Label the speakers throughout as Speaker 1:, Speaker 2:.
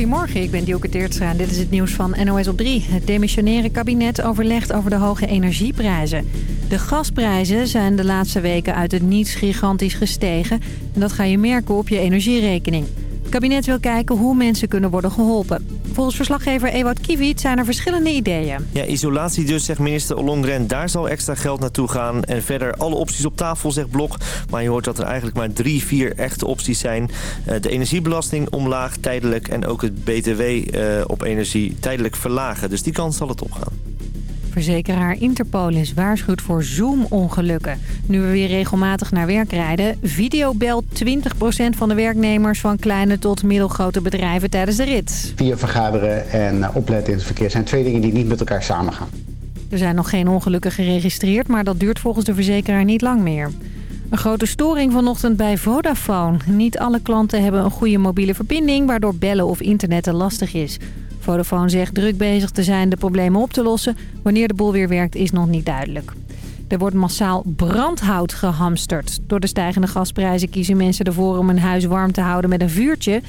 Speaker 1: Goedemorgen, ik ben Dielke Teertstra en dit is het nieuws van NOS op 3. Het demissionaire kabinet overlegt over de hoge energieprijzen. De gasprijzen zijn de laatste weken uit het niets gigantisch gestegen. En dat ga je merken op je energierekening. Het kabinet wil kijken hoe mensen kunnen worden geholpen. Volgens verslaggever Ewout Kiviet zijn er verschillende ideeën.
Speaker 2: Ja, isolatie dus, zegt minister Ollongren. Daar zal extra geld naartoe gaan. En verder alle opties op tafel, zegt Blok. Maar je hoort dat er eigenlijk maar drie, vier echte opties zijn. Eh, de energiebelasting omlaag tijdelijk. En ook het BTW eh, op energie tijdelijk verlagen. Dus die kant zal het opgaan.
Speaker 1: Verzekeraar Interpolis waarschuwt voor Zoom-ongelukken. Nu we weer regelmatig naar werk rijden... videobelt 20% van de werknemers van kleine tot middelgrote bedrijven tijdens de rit.
Speaker 3: Via vergaderen en eh, opletten in het verkeer zijn twee dingen die niet met elkaar samengaan.
Speaker 1: Er zijn nog geen ongelukken geregistreerd, maar dat duurt volgens de verzekeraar niet lang meer. Een grote storing vanochtend bij Vodafone. Niet alle klanten hebben een goede mobiele verbinding... waardoor bellen of internetten lastig is. Vodafone zegt druk bezig te zijn de problemen op te lossen. Wanneer de boel weer werkt is nog niet duidelijk. Er wordt massaal brandhout gehamsterd. Door de stijgende gasprijzen kiezen mensen ervoor om hun huis warm te houden met een vuurtje.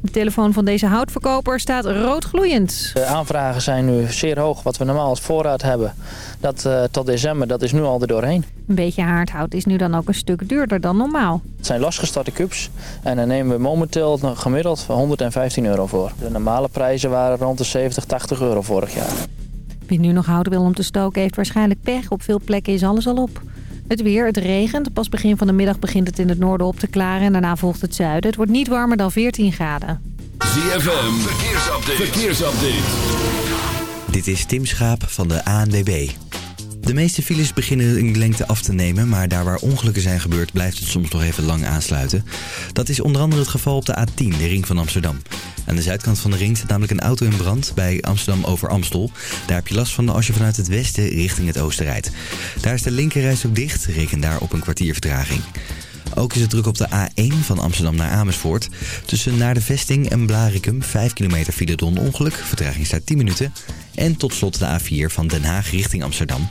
Speaker 1: De telefoon van deze houtverkoper staat roodgloeiend.
Speaker 4: De aanvragen zijn nu zeer hoog. Wat we normaal als voorraad hebben dat, uh, tot december, dat is nu al er doorheen.
Speaker 1: Een beetje haardhout is nu dan ook een stuk duurder dan normaal.
Speaker 4: Het zijn losgestarte cubes en daar nemen we momenteel gemiddeld 115 euro voor. De normale prijzen waren rond de 70, 80 euro vorig jaar.
Speaker 1: Wie nu nog hout wil om te stoken heeft waarschijnlijk pech. Op veel plekken is alles al op. Het weer, het regent. Pas begin van de middag begint het in het noorden op te klaren en daarna volgt het zuiden. Het wordt niet warmer dan 14 graden.
Speaker 5: ZFM, verkeersupdate. verkeersupdate.
Speaker 6: Dit is Tim Schaap van de ANWB. De meeste files beginnen in lengte af te nemen, maar daar waar ongelukken zijn gebeurd blijft het soms nog even lang aansluiten. Dat is onder andere het geval op de A10, de ring van Amsterdam. Aan de zuidkant van de ring zit namelijk een auto in brand bij Amsterdam over Amstel. Daar heb je last van als je vanuit het westen richting het oosten rijdt. Daar is de linkerreis ook dicht, reken daar op een kwartier vertraging. Ook is het druk op de A1 van Amsterdam naar Amersfoort. Tussen naar de vesting en Blarikum 5 kilometer file door ongeluk. Vertraging staat 10 minuten. En tot slot de A4 van Den Haag richting Amsterdam.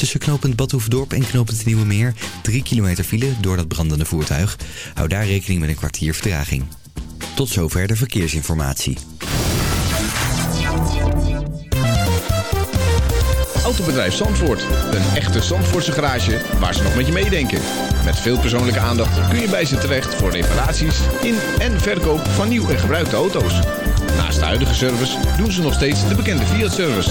Speaker 6: Tussen knooppunt Badhoevedorp en knooppunt Nieuwe Meer 3 kilometer file door dat brandende voertuig. Hou daar rekening met een kwartier vertraging. Tot zover de verkeersinformatie.
Speaker 7: Autobedrijf Zandvoort. Een echte Zandvoortse garage waar ze nog met je meedenken. Met veel persoonlijke aandacht kun je bij ze terecht voor reparaties in en verkoop van nieuw en gebruikte auto's. Naast de huidige service doen ze nog steeds de bekende Fiat-service.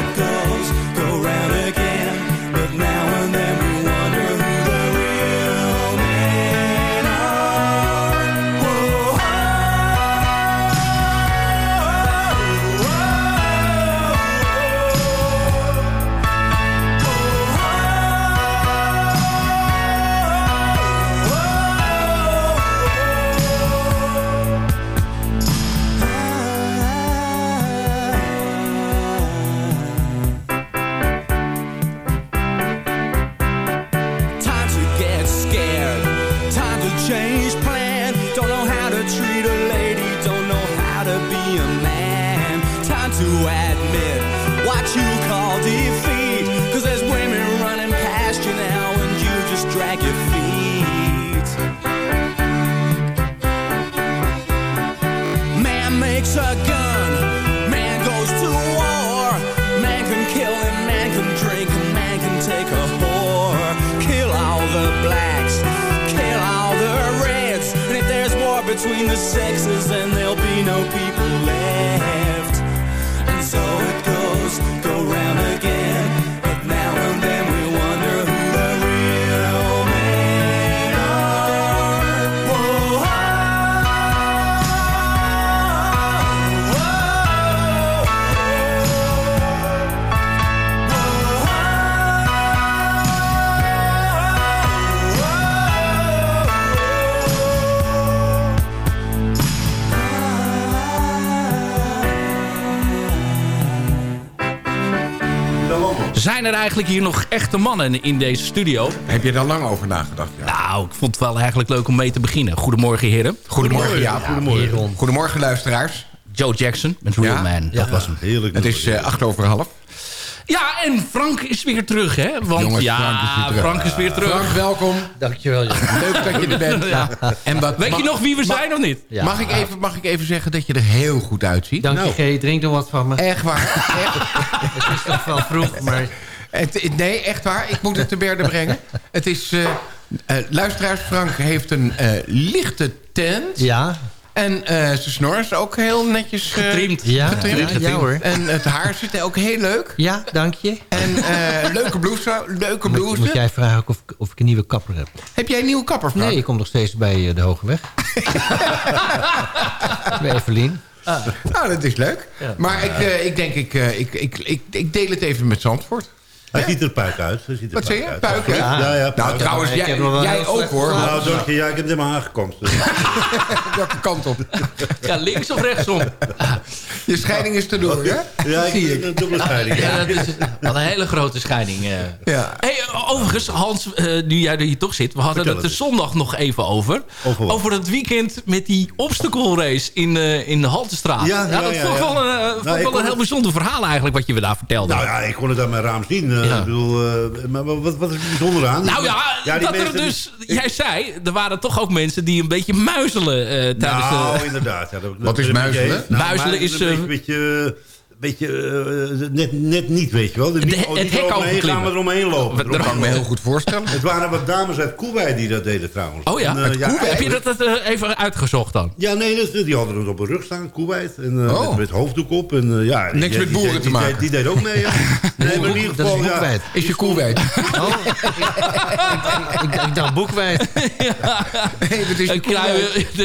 Speaker 5: it go
Speaker 8: er eigenlijk hier nog echte mannen in deze studio?
Speaker 9: Heb je daar lang over nagedacht? Ja.
Speaker 8: Nou, ik vond het wel eigenlijk leuk om mee te beginnen. Goedemorgen, heren.
Speaker 9: Goedemorgen, ja, goedemorgen. Goedemorgen, luisteraars.
Speaker 8: Joe Jackson met Real
Speaker 9: Ja?
Speaker 8: Man. Dat was hem.
Speaker 9: Heerlijk. Het is eh, acht over half.
Speaker 8: Ja, en Frank is weer terug, hè? Want
Speaker 9: Jongens,
Speaker 8: ja,
Speaker 9: Frank is weer terug.
Speaker 8: Frank is weer terug.
Speaker 9: Frank, welkom.
Speaker 10: Dankjewel, Jan.
Speaker 9: Leuk dat je er bent.
Speaker 8: Ja.
Speaker 9: En wat,
Speaker 8: Weet je nog wie we
Speaker 9: mag-
Speaker 8: zijn of niet?
Speaker 10: Ja.
Speaker 9: Mag, ik even, mag ik even zeggen dat je er heel goed uitziet?
Speaker 10: Dank
Speaker 9: Nou,
Speaker 10: je, G. Drink nog wat van me.
Speaker 9: Echt waar. Echt.
Speaker 10: Het is nog wel vroeg, maar...
Speaker 9: Het, nee, echt waar. Ik moet het te berde brengen. Het is... eh, eh, luisteraars, Frank heeft een eh, lichte tent.
Speaker 10: Ja,
Speaker 9: En eh zijn snor is ook heel netjes eh,
Speaker 8: Getrimd.
Speaker 10: ja,
Speaker 9: getrimd.
Speaker 10: ja, ja hoor.
Speaker 9: En het haar zit ook heel leuk.
Speaker 10: Ja, dank je.
Speaker 9: En eh, leuke blouse. Leuke blouse.
Speaker 10: moet jij vragen ook of, ik- of ik een nieuwe kapper heb?
Speaker 9: Heb jij een nieuwe kapper, Frank?
Speaker 10: Nee, ik kom nog steeds bij de Hoge Weg. bij Evelien.
Speaker 9: Nou, dat is leuk. Maar ik, eh, ik denk, ik, eh, ik, ik, ik, ik deel het even met Zandvoort.
Speaker 11: Hij ziet er puik uit. Hij ziet er
Speaker 9: Wat zeg je?
Speaker 11: uit.
Speaker 9: Puik, hè?
Speaker 11: Ja, ja,
Speaker 9: Nou, trouwens,
Speaker 10: Ik
Speaker 9: jij, ook, hoor.
Speaker 11: Nou, dank je. Ja, ik heb aangekomst. Dus.
Speaker 9: Welke kant op?
Speaker 8: Ja, links of rechtsom?
Speaker 9: Je scheiding is erdoor, hè?
Speaker 11: Ja, ik
Speaker 9: Zie
Speaker 11: heb een dubbele scheiding.
Speaker 8: Ja, dat is een hele grote scheiding. eh.
Speaker 9: Ja.
Speaker 8: Hey, overigens, Hans, eh, nu jij er hier toch zit... we hadden
Speaker 11: Vertel
Speaker 8: het de zondag nog even over.
Speaker 11: Over wat?
Speaker 8: Over het weekend met die obstacle race in, eh, in de Haltestraat.
Speaker 11: Ja, ja,
Speaker 8: dat
Speaker 11: ja,
Speaker 8: vond ik
Speaker 11: ja.
Speaker 8: wel een, vond ik wel een heel
Speaker 11: het-
Speaker 8: bijzonder verhaal eigenlijk... wat je me daar vertelde.
Speaker 11: Nou ja, ik kon het aan mijn raam zien. Eh,
Speaker 8: Ja.
Speaker 11: ik bedoel, eh, maar wat, wat is er bijzonder aan?
Speaker 8: Nou ja,
Speaker 11: die
Speaker 8: dat er
Speaker 11: mensen-
Speaker 8: dus, jij zei, er waren toch ook mensen die een beetje muizelen eh, tijdens
Speaker 11: Nou,
Speaker 8: de...
Speaker 11: inderdaad. Ja, dat,
Speaker 9: Wat is
Speaker 11: dat
Speaker 9: muizelen?
Speaker 11: Nou,
Speaker 8: Muizelen is,
Speaker 11: Een beetje... beetje eh, net, net niet, weet je wel. De,
Speaker 8: De-
Speaker 11: niet,
Speaker 8: het
Speaker 11: niet
Speaker 8: hek
Speaker 11: eromheen
Speaker 8: overklimmen.
Speaker 11: gaan, maar eromheen lopen.
Speaker 9: Dat kan ik me heel goed voorstellen.
Speaker 11: Het waren wat dames uit Koeweit die dat deden trouwens.
Speaker 8: Oh ja,
Speaker 11: En, eh,
Speaker 8: Koeweit? heb je dat eh, even uitgezocht dan?
Speaker 11: Ja, nee, dat, die hadden het op hun rug staan, Koeweit. En, eh,
Speaker 9: Oh.
Speaker 11: met, met hoofddoek op. En, eh, ja, die-
Speaker 9: Niks met boeren
Speaker 11: die-
Speaker 9: te
Speaker 11: die-
Speaker 9: maken.
Speaker 11: Die, deed ook mee, ja. Nee, maar in ieder
Speaker 10: Dat is
Speaker 11: geval, ja.
Speaker 10: boekwijd.
Speaker 9: Is je koelwijd?
Speaker 10: Oh, ik, ik, ik dacht boekwijd.
Speaker 9: Nee, dat is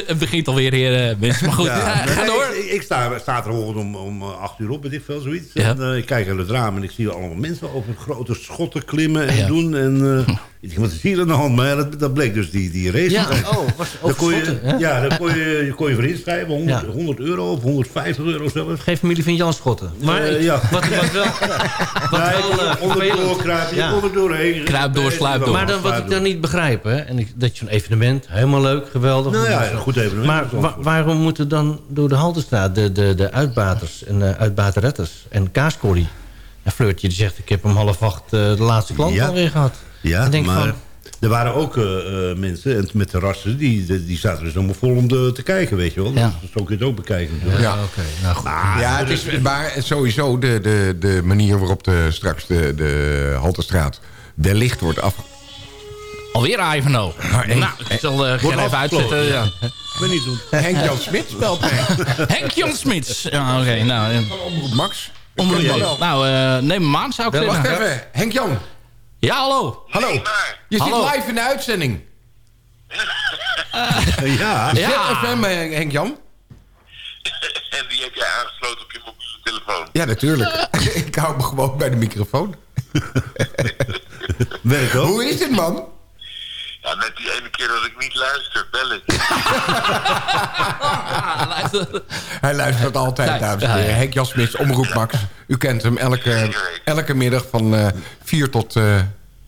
Speaker 8: het begint alweer hier, eh, mensen. Maar goed,
Speaker 11: Ja,
Speaker 8: ja, ga door.
Speaker 11: Ik, sta, sta er morgen om, om eh, acht uur op, weet ik veel, zoiets.
Speaker 8: Ja.
Speaker 11: En eh, ik kijk uit het raam en ik zie allemaal mensen over grote schotten klimmen en
Speaker 8: Ja.
Speaker 11: doen. En, eh, Ik is hier aan de hand? Maar dat, dat bleek dus die, die race.
Speaker 10: Ja, oh, was
Speaker 11: daar kon je,
Speaker 10: schotten?
Speaker 11: Ja, daar kon je, je kon je voor inschrijven. 100,
Speaker 10: Ja.
Speaker 11: 100 euro of 150 euro zelfs.
Speaker 10: Geen familie van Jan Schotten. Maar
Speaker 11: Eh,
Speaker 10: ik-
Speaker 11: ja.
Speaker 10: wat, wat wel... Wat
Speaker 11: Ja,
Speaker 10: wel
Speaker 11: je
Speaker 10: eh,
Speaker 11: kon onderdoor kruipen, je
Speaker 10: Ja.
Speaker 11: kon er doorheen.
Speaker 8: Kruip door, sluip door.
Speaker 10: Maar dan, wat ik dan niet begrijp, hè, en ik, dat je zo'n evenement, helemaal leuk, geweldig.
Speaker 11: Nou ja, een goed evenement.
Speaker 10: Maar wa- waarom moeten dan door de Haltestraat de, de, de uitbaters en de uitbateretters en Kaascorrie... En Fleurtje die zegt, ik heb om half acht eh, de laatste klant
Speaker 11: Ja.
Speaker 10: alweer gehad.
Speaker 11: Ja,
Speaker 10: denk
Speaker 11: maar
Speaker 10: van-
Speaker 11: er waren ook eh, eh, mensen en met terrassen... Die, die, die zaten dus helemaal vol om de, te kijken, weet je wel.
Speaker 8: Ja.
Speaker 11: Zo kun je het ook bekijken.
Speaker 9: Ja.
Speaker 10: Oké, nou goed.
Speaker 9: Ja, het is, maar sowieso de, de, de manier waarop de, straks de, de Halterstraat wellicht wordt af...
Speaker 8: Alweer Ivanhoe.
Speaker 9: één-
Speaker 8: nou, ik zal eh
Speaker 11: Wordt
Speaker 8: geen even uitzetten. Ja.
Speaker 11: Ik weet niet doen.
Speaker 9: Henk-Jan Smit speelt mee.
Speaker 8: Henk Jan Smits. Ja, oké. nou, eh,
Speaker 9: Max.
Speaker 8: omroep Max. Nou, eh, neem een maand zou ik
Speaker 9: Wacht
Speaker 8: zeggen.
Speaker 9: even, Henk-Jan.
Speaker 8: Ja, hallo.
Speaker 9: Hallo. Je
Speaker 8: Hallo.
Speaker 9: zit live in de uitzending.
Speaker 11: Ja.
Speaker 8: Ja.
Speaker 9: ZFM, eh, Henk-Jan.
Speaker 12: En die heb jij aangesloten op je mobiele telefoon.
Speaker 9: Ja, natuurlijk. ik hou me gewoon bij de microfoon.
Speaker 11: Werkt ook.
Speaker 9: Hoe is het, man?
Speaker 12: Ja, net die ene keer dat ik niet luister, bel ik.
Speaker 9: Hij luistert altijd, dames en heren.
Speaker 8: ja.
Speaker 9: Henk-Jan Smits, Omroep Max. U kent hem elke, elke middag van eh 4 tot eh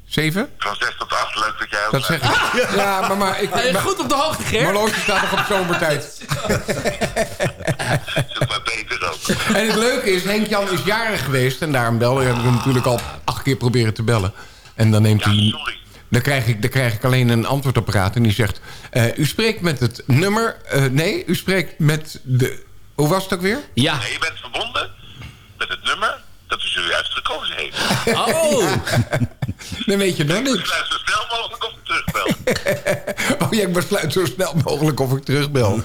Speaker 9: 7.
Speaker 12: Van 6 tot 8, leuk dat jij ook
Speaker 9: Dat zeg ik. Ja, maar, maar ik... Maar-
Speaker 8: goed op de hoogte, Ger.
Speaker 9: Marlootje staat nog op zomertijd.
Speaker 12: Dat maar beter ook.
Speaker 9: En het leuke is, Henk-Jan is jarig geweest. En daarom belde ik hem natuurlijk al acht keer proberen te bellen. En dan neemt hij... Dan krijg, ik, dan krijg ik alleen een antwoordapparaat. En die zegt... eh, u spreekt met het nummer... eh, nee, u spreekt met de... Hoe was het ook weer?
Speaker 8: Ja.
Speaker 12: Nee, je bent verbonden met het nummer dat u zojuist gekozen heeft.
Speaker 8: Oh.
Speaker 9: Dan weet je dan
Speaker 12: Ik
Speaker 9: niks.
Speaker 12: besluit zo snel mogelijk of ik terugbel.
Speaker 9: Oh ja, ik besluit zo snel mogelijk of ik terugbel.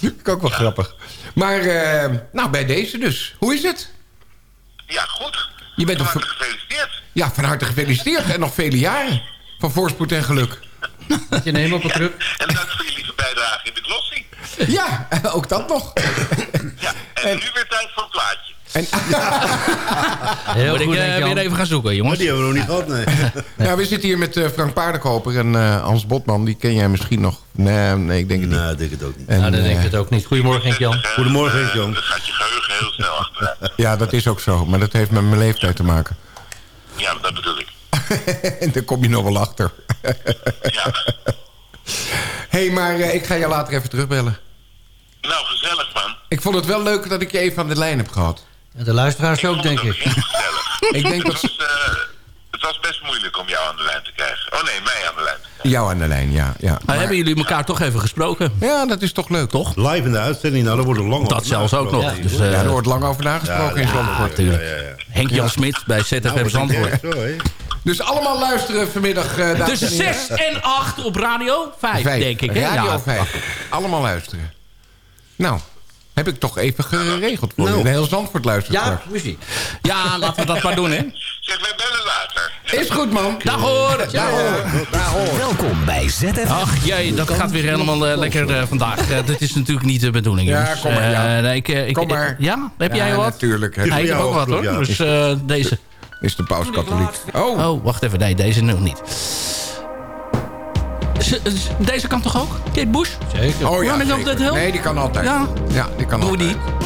Speaker 9: Ik ook wel grappig. Maar, eh, nou, bij deze dus. Hoe is het?
Speaker 12: Ja, goed.
Speaker 9: Je bent
Speaker 12: Van harte gefeliciteerd.
Speaker 9: Ja, van harte gefeliciteerd. En nog vele jaren. Van voorspoed en geluk.
Speaker 10: Met je neem op een kruk.
Speaker 12: En dank voor je lieve bijdrage in de glossing.
Speaker 9: Ja, ook dat nog.
Speaker 12: Ja, en, nu weer tijd voor een plaatje.
Speaker 9: En,
Speaker 10: Heel
Speaker 8: Moet ik
Speaker 10: goed,
Speaker 8: eh, weer even gaan zoeken,
Speaker 11: Maar
Speaker 8: jongens.
Speaker 11: die hebben we nog niet gehad, nee.
Speaker 9: nou, we zitten hier met eh, Frank Paardenkoper en eh, Hans Botman. Die ken jij misschien nog. Nee, nee ik denk het niet.
Speaker 11: Nee, ik denk het ook niet.
Speaker 9: En,
Speaker 10: Nou, dan denk ik het ook niet. Goedemorgen, Henk-Jan.
Speaker 11: Goedemorgen, Henk-Jan.
Speaker 12: Dan gaat je geheugen heel snel achteruit.
Speaker 9: ja, dat is ook zo. Maar dat heeft met mijn leeftijd te maken.
Speaker 12: Ja, dat bedoel ik.
Speaker 9: en daar kom je nog wel achter.
Speaker 12: Ja.
Speaker 9: Hé, hey, maar eh, ik ga je later even terugbellen.
Speaker 12: Nou, gezellig man.
Speaker 9: Ik vond het wel leuk dat ik je even aan de lijn heb gehad.
Speaker 10: En de luisteraars ook, denk ik.
Speaker 12: Heel gezellig.
Speaker 9: Ik denk
Speaker 12: Het
Speaker 9: dat
Speaker 12: was, eh, het was best moeilijk om jou aan de lijn te krijgen. Oh nee, mij aan de lijn te krijgen.
Speaker 9: Jou aan de lijn, ja. ja.
Speaker 8: Maar hebben jullie elkaar toch even gesproken?
Speaker 9: Ja, dat is toch leuk.
Speaker 8: Toch?
Speaker 11: Live in de uitzending, nou, daar wordt er lang
Speaker 8: Dat
Speaker 11: over
Speaker 8: zelfs ook nog.
Speaker 11: nagesproken.
Speaker 8: Dus, eh,
Speaker 9: Ja, er wordt lang over nagesproken in Zandvoort.
Speaker 8: natuurlijk.
Speaker 11: Ja, ja, ja.
Speaker 8: Henk Jan Smit bij ZFM
Speaker 11: Nou,
Speaker 8: Zandvoort.
Speaker 11: echt zo, hè.
Speaker 9: Dus allemaal luisteren vanmiddag. eh dames
Speaker 8: Tussen
Speaker 9: en heren.
Speaker 8: 6 en 8 op radio 5,
Speaker 9: Vijf.
Speaker 8: denk ik. Hè?
Speaker 9: Radio
Speaker 8: Ja.
Speaker 9: 5. Allemaal luisteren. Nou, heb ik toch even geregeld voor
Speaker 11: Nou.
Speaker 9: je. De hele Zandvoort luistert
Speaker 10: Ja, muziek.
Speaker 8: ja, laten we dat maar doen, hè.
Speaker 12: Zeg, wij bellen later.
Speaker 9: Is goed, man.
Speaker 8: Dag hoor.
Speaker 13: Welkom bij ZFM.
Speaker 8: Ach jee, dat gaat weer helemaal eh, lekker eh, vandaag. Eh, dit is natuurlijk niet de bedoeling,
Speaker 9: Ja,
Speaker 8: jongens.
Speaker 9: kom maar, ja.
Speaker 8: Eh, nee, ik, ik,
Speaker 9: Kom maar.
Speaker 8: ja, heb
Speaker 9: Ja,
Speaker 8: jij wat?
Speaker 9: natuurlijk.
Speaker 8: Hij heeft
Speaker 11: jou
Speaker 8: ook wat, hoor.
Speaker 11: ja.
Speaker 8: Dus deze.
Speaker 9: Is de paus katholiek. Oh,
Speaker 8: Oh, wacht even. Nee, deze nog niet. Deze kan toch ook? Kate Bush?
Speaker 10: Zeker.
Speaker 9: oh ja. Zeker. Nee, die kan altijd.
Speaker 8: Ja.
Speaker 9: Ja, die kan
Speaker 8: Doe
Speaker 9: altijd.
Speaker 8: die.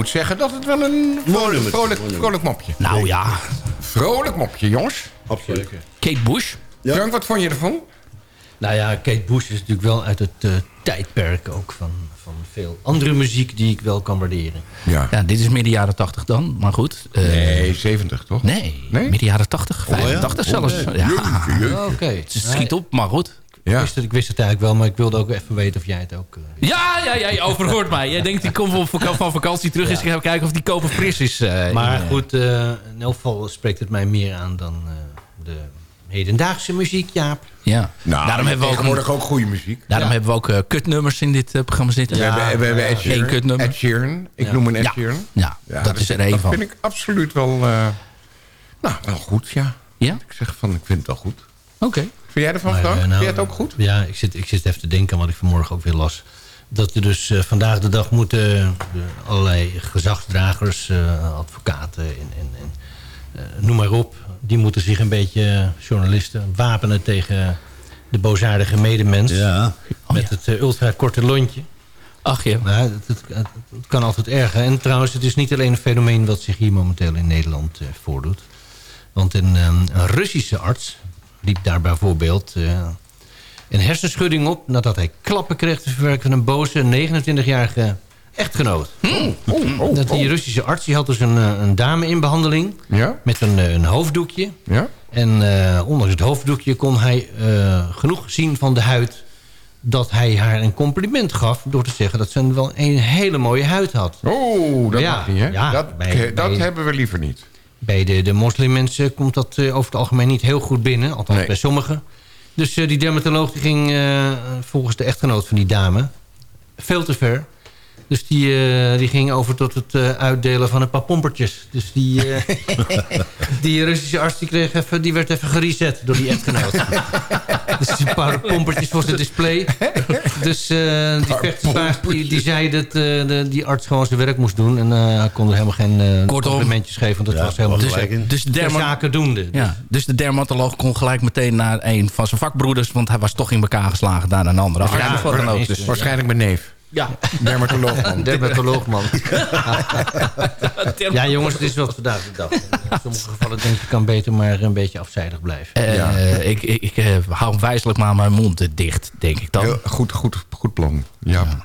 Speaker 9: Moet zeggen dat het wel een vrolijk, vrolijk, vrolijk mopje.
Speaker 8: Nou ja.
Speaker 9: Vrolijk mopje, jongens.
Speaker 11: Absoluut.
Speaker 8: Kate Bush.
Speaker 9: Frank, wat vond je ervan?
Speaker 10: Nou ja, Kate Bush is natuurlijk wel uit het eh, tijdperk ook van, van veel andere muziek die ik wel kan waarderen.
Speaker 9: Ja.
Speaker 8: Ja, dit is midden jaren 80 dan, maar goed. eh,
Speaker 9: Nee, 70 toch?
Speaker 8: Nee,
Speaker 9: Nee?
Speaker 8: midden jaren 80,
Speaker 10: Oh, ja?
Speaker 8: 85 zelfs.
Speaker 10: Oh, nee.
Speaker 8: Ja.
Speaker 10: Oké.
Speaker 8: het schiet op, maar goed.
Speaker 10: Ik, wist het, ik wist het eigenlijk wel, maar ik wilde ook even weten of jij het ook... eh,
Speaker 8: Ja, ja, ja, je overhoort mij. Jij denkt, ik kom van, vaka- van vakantie terug. Eens gaan kijken of die koper fris is. eh,
Speaker 10: maar
Speaker 8: in, eh,
Speaker 10: goed, eh, in elk geval spreekt het mij meer aan dan eh, de hedendaagse muziek, Jaap.
Speaker 8: Ja.
Speaker 9: Nou,
Speaker 8: Daarom hebben we ook,
Speaker 9: tegenwoordig
Speaker 8: een-
Speaker 9: ook goede muziek.
Speaker 8: daarom
Speaker 10: Ja.
Speaker 8: hebben we ook kutnummers in dit programma zitten.
Speaker 9: we, hebben, we hebben Ed Sheeran.
Speaker 8: kutnummer.
Speaker 9: Ed Sheeran. Ik
Speaker 10: Ja.
Speaker 9: noem een Ed
Speaker 8: Ja.
Speaker 9: Sheeran.
Speaker 8: Ja, dat is er één
Speaker 9: dat
Speaker 8: van.
Speaker 9: vind ik absoluut wel... eh, nou, wel goed, ja.
Speaker 8: Ja?
Speaker 9: Ik zeg van, ik vind het wel goed.
Speaker 8: Oké.
Speaker 9: Vind jij ervan,
Speaker 10: Maar,
Speaker 9: Frank?
Speaker 10: eh,
Speaker 9: vind
Speaker 10: nou,
Speaker 9: jij het ook goed?
Speaker 10: Ja, ik zit, ik zit even te denken aan wat ik vanmorgen ook weer las. Dat er dus eh, vandaag de dag moeten de allerlei gezagsdragers, eh, advocaten en, en, en eh, noem maar op... die moeten zich een beetje, eh, journalisten, wapenen tegen de boosaardige medemens.
Speaker 11: Ja.
Speaker 10: Met het eh, ultrakorte lontje.
Speaker 8: Ach je.
Speaker 10: Nou, het, het, het- het kan altijd erger. En trouwens, het is niet alleen een fenomeen... wat zich hier momenteel in Nederland eh, voordoet. Want een, een Russische arts liep daar bijvoorbeeld... eh, een hersenschudding op... nadat hij klappen kreeg te verwerken van een boze 29-jarige echtgenoot.
Speaker 9: Oh,
Speaker 10: Dat die Russische arts die had dus een, eh, een dame in behandeling...
Speaker 9: Ja?
Speaker 10: met een, eh, een hoofddoekje.
Speaker 9: Ja?
Speaker 10: En eh, ondanks het hoofddoekje kon hij genoeg zien van de huid... dat hij haar een compliment gaf door te zeggen... dat ze wel een hele mooie huid had.
Speaker 9: Oh, dat
Speaker 10: Ja,
Speaker 9: mag niet, hè?
Speaker 10: ja,
Speaker 9: dat
Speaker 10: bij-
Speaker 9: dat
Speaker 10: bij-
Speaker 9: hebben we liever niet.
Speaker 10: Bij de, de moslimmensen komt dat eh, over het algemeen niet heel goed binnen. Althans
Speaker 9: Nee.
Speaker 10: bij sommigen. Dus eh, die dermatoloog die ging eh, volgens de echtgenoot van die dame veel te ver. Dus die, eh, die ging over tot het eh, uitdelen van een paar pompertjes. Dus die, eh, die Russische arts die kreeg even, die werd even gereset door die echtgenoot. dus een paar pompertjes voor zijn display. Dus eh, die vechtersbaas die, die zei dat eh, de, die arts gewoon zijn werk moest doen. En eh, hij kon er helemaal geen eh,
Speaker 8: Kortom.
Speaker 10: complimentjes geven. Want dat
Speaker 11: Ja,
Speaker 10: was helemaal dus,
Speaker 11: gelijk.
Speaker 8: Dus de,
Speaker 10: zaken doende.
Speaker 8: ja, dus de dermatoloog kon gelijk meteen naar een van zijn vakbroeders... want hij was toch in elkaar geslagen naar een andere.
Speaker 10: Ja,
Speaker 8: ook. Dus,
Speaker 9: Waarschijnlijk mijn neef.
Speaker 8: Ja.
Speaker 9: Dermatoloog. man.
Speaker 10: Dermatoloog, man. ja, jongens, het is wat vandaag de dag. In sommige gevallen denk ik, kan beter maar een beetje afzijdig blijven.
Speaker 8: Eh, Ik, ik, ik eh, hou wijselijk maar mijn mond dicht, denk ik dan.
Speaker 9: Heel goed, goed, goed plan. Ja.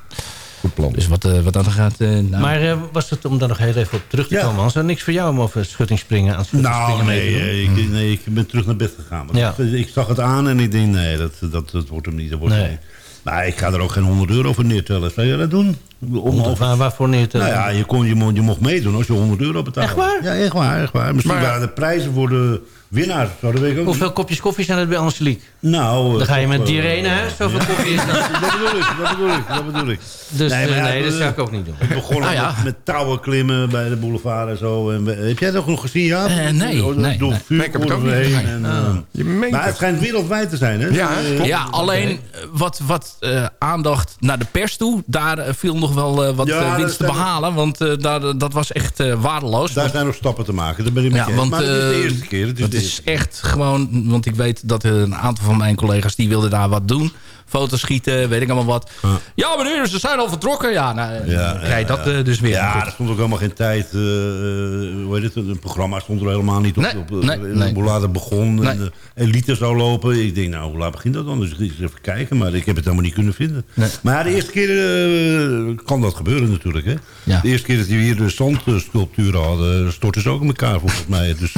Speaker 9: Goed plan.
Speaker 8: Dus wat, eh, wat dan gaat... eh, nou,
Speaker 10: Maar eh, was het, om daar nog heel even op terug te
Speaker 11: Ja.
Speaker 10: komen... was er niks voor jou om over schuttingspringen aan schuttingspringen
Speaker 11: Nou,
Speaker 10: mee te
Speaker 11: nee,
Speaker 10: doen?
Speaker 11: ik, nee, ik ben terug naar bed gegaan.
Speaker 10: Ja.
Speaker 11: ik, ik zag het aan en ik denk, nee, dat, dat, dat wordt hem niet. Dat wordt
Speaker 10: Nee.
Speaker 11: hem niet. Maar ik ga er ook geen 100 euro voor neertellen. Zou je dat doen? Om,
Speaker 10: Honderd- waar, waarvoor neer te
Speaker 11: nou ja, je, kon, je, mocht, je mocht meedoen als je 100 euro betaalt.
Speaker 10: Echt waar?
Speaker 11: Ja, echt waar. Echt waar. Misschien
Speaker 9: Maar-
Speaker 11: waren de prijzen voor de winnaars. Zo, dat weet ik ook
Speaker 10: Hoeveel kopjes koffie zijn het bij Angelique?
Speaker 11: niet. Nou,
Speaker 10: Dan ga je met
Speaker 11: uh,
Speaker 10: diarree naar huis. Zoveel koffie is dat.
Speaker 11: Dat bedoel ik, dat bedoel ik, dat bedoel ik.
Speaker 10: Dus
Speaker 11: Nee, maar ja,
Speaker 10: nee dat
Speaker 11: eh,
Speaker 10: zou ik ook niet doen.
Speaker 11: Ik begon
Speaker 8: Ah, ja.
Speaker 11: met, met touwen klimmen bij de boulevard en zo. En we- heb jij dat nog gezien, ja?
Speaker 8: Eh, nee,
Speaker 11: Door-
Speaker 8: nee,
Speaker 11: Door
Speaker 8: nee.
Speaker 9: ik heb het ook niet.
Speaker 11: En, eh,
Speaker 9: Je meent
Speaker 11: maar het schijnt wereldwijd te zijn, hè?
Speaker 9: Ja,
Speaker 11: eh.
Speaker 8: Ja, alleen eh, wat, wat eh, aandacht naar de pers toe. Daar eh, viel nog wel eh, wat
Speaker 11: Ja,
Speaker 8: eh, winst te behalen. Want eh, daar, dat was echt eh, waardeloos.
Speaker 11: Daar
Speaker 8: Want-
Speaker 11: zijn nog stappen te maken. Dat ben ik met
Speaker 8: ja,
Speaker 11: je
Speaker 8: want
Speaker 11: Maar het is de
Speaker 8: eh,
Speaker 11: eerste keer. Het is
Speaker 8: is echt gewoon... Want ik weet dat een aantal van mijn collega's... die wilden daar wat doen. Foto's schieten, weet ik allemaal wat. Ja, meneer, ze zijn al vertrokken. Ja, nou,
Speaker 11: Ja,
Speaker 8: dan krijg je
Speaker 11: ja,
Speaker 8: dat eh, dus weer.
Speaker 11: Ja, er stond ook helemaal geen tijd. eh, hoe heet het? Een programma stond er helemaal niet op.
Speaker 8: Nee,
Speaker 11: op
Speaker 8: nee,
Speaker 11: eh,
Speaker 8: nee.
Speaker 11: Hoe laat het begon.
Speaker 8: Nee.
Speaker 11: En de elite zou lopen. Ik denk, nou, hoe laat begint dat dan? Dus ik ging even kijken. Maar ik heb het helemaal niet kunnen vinden.
Speaker 8: Nee.
Speaker 11: Maar ja, de eerste keer kan dat gebeuren natuurlijk. Hè?
Speaker 8: Ja.
Speaker 11: De eerste keer dat we hier de zandsculpturen hadden... stortten ze ook in elkaar volgens mij. Dus,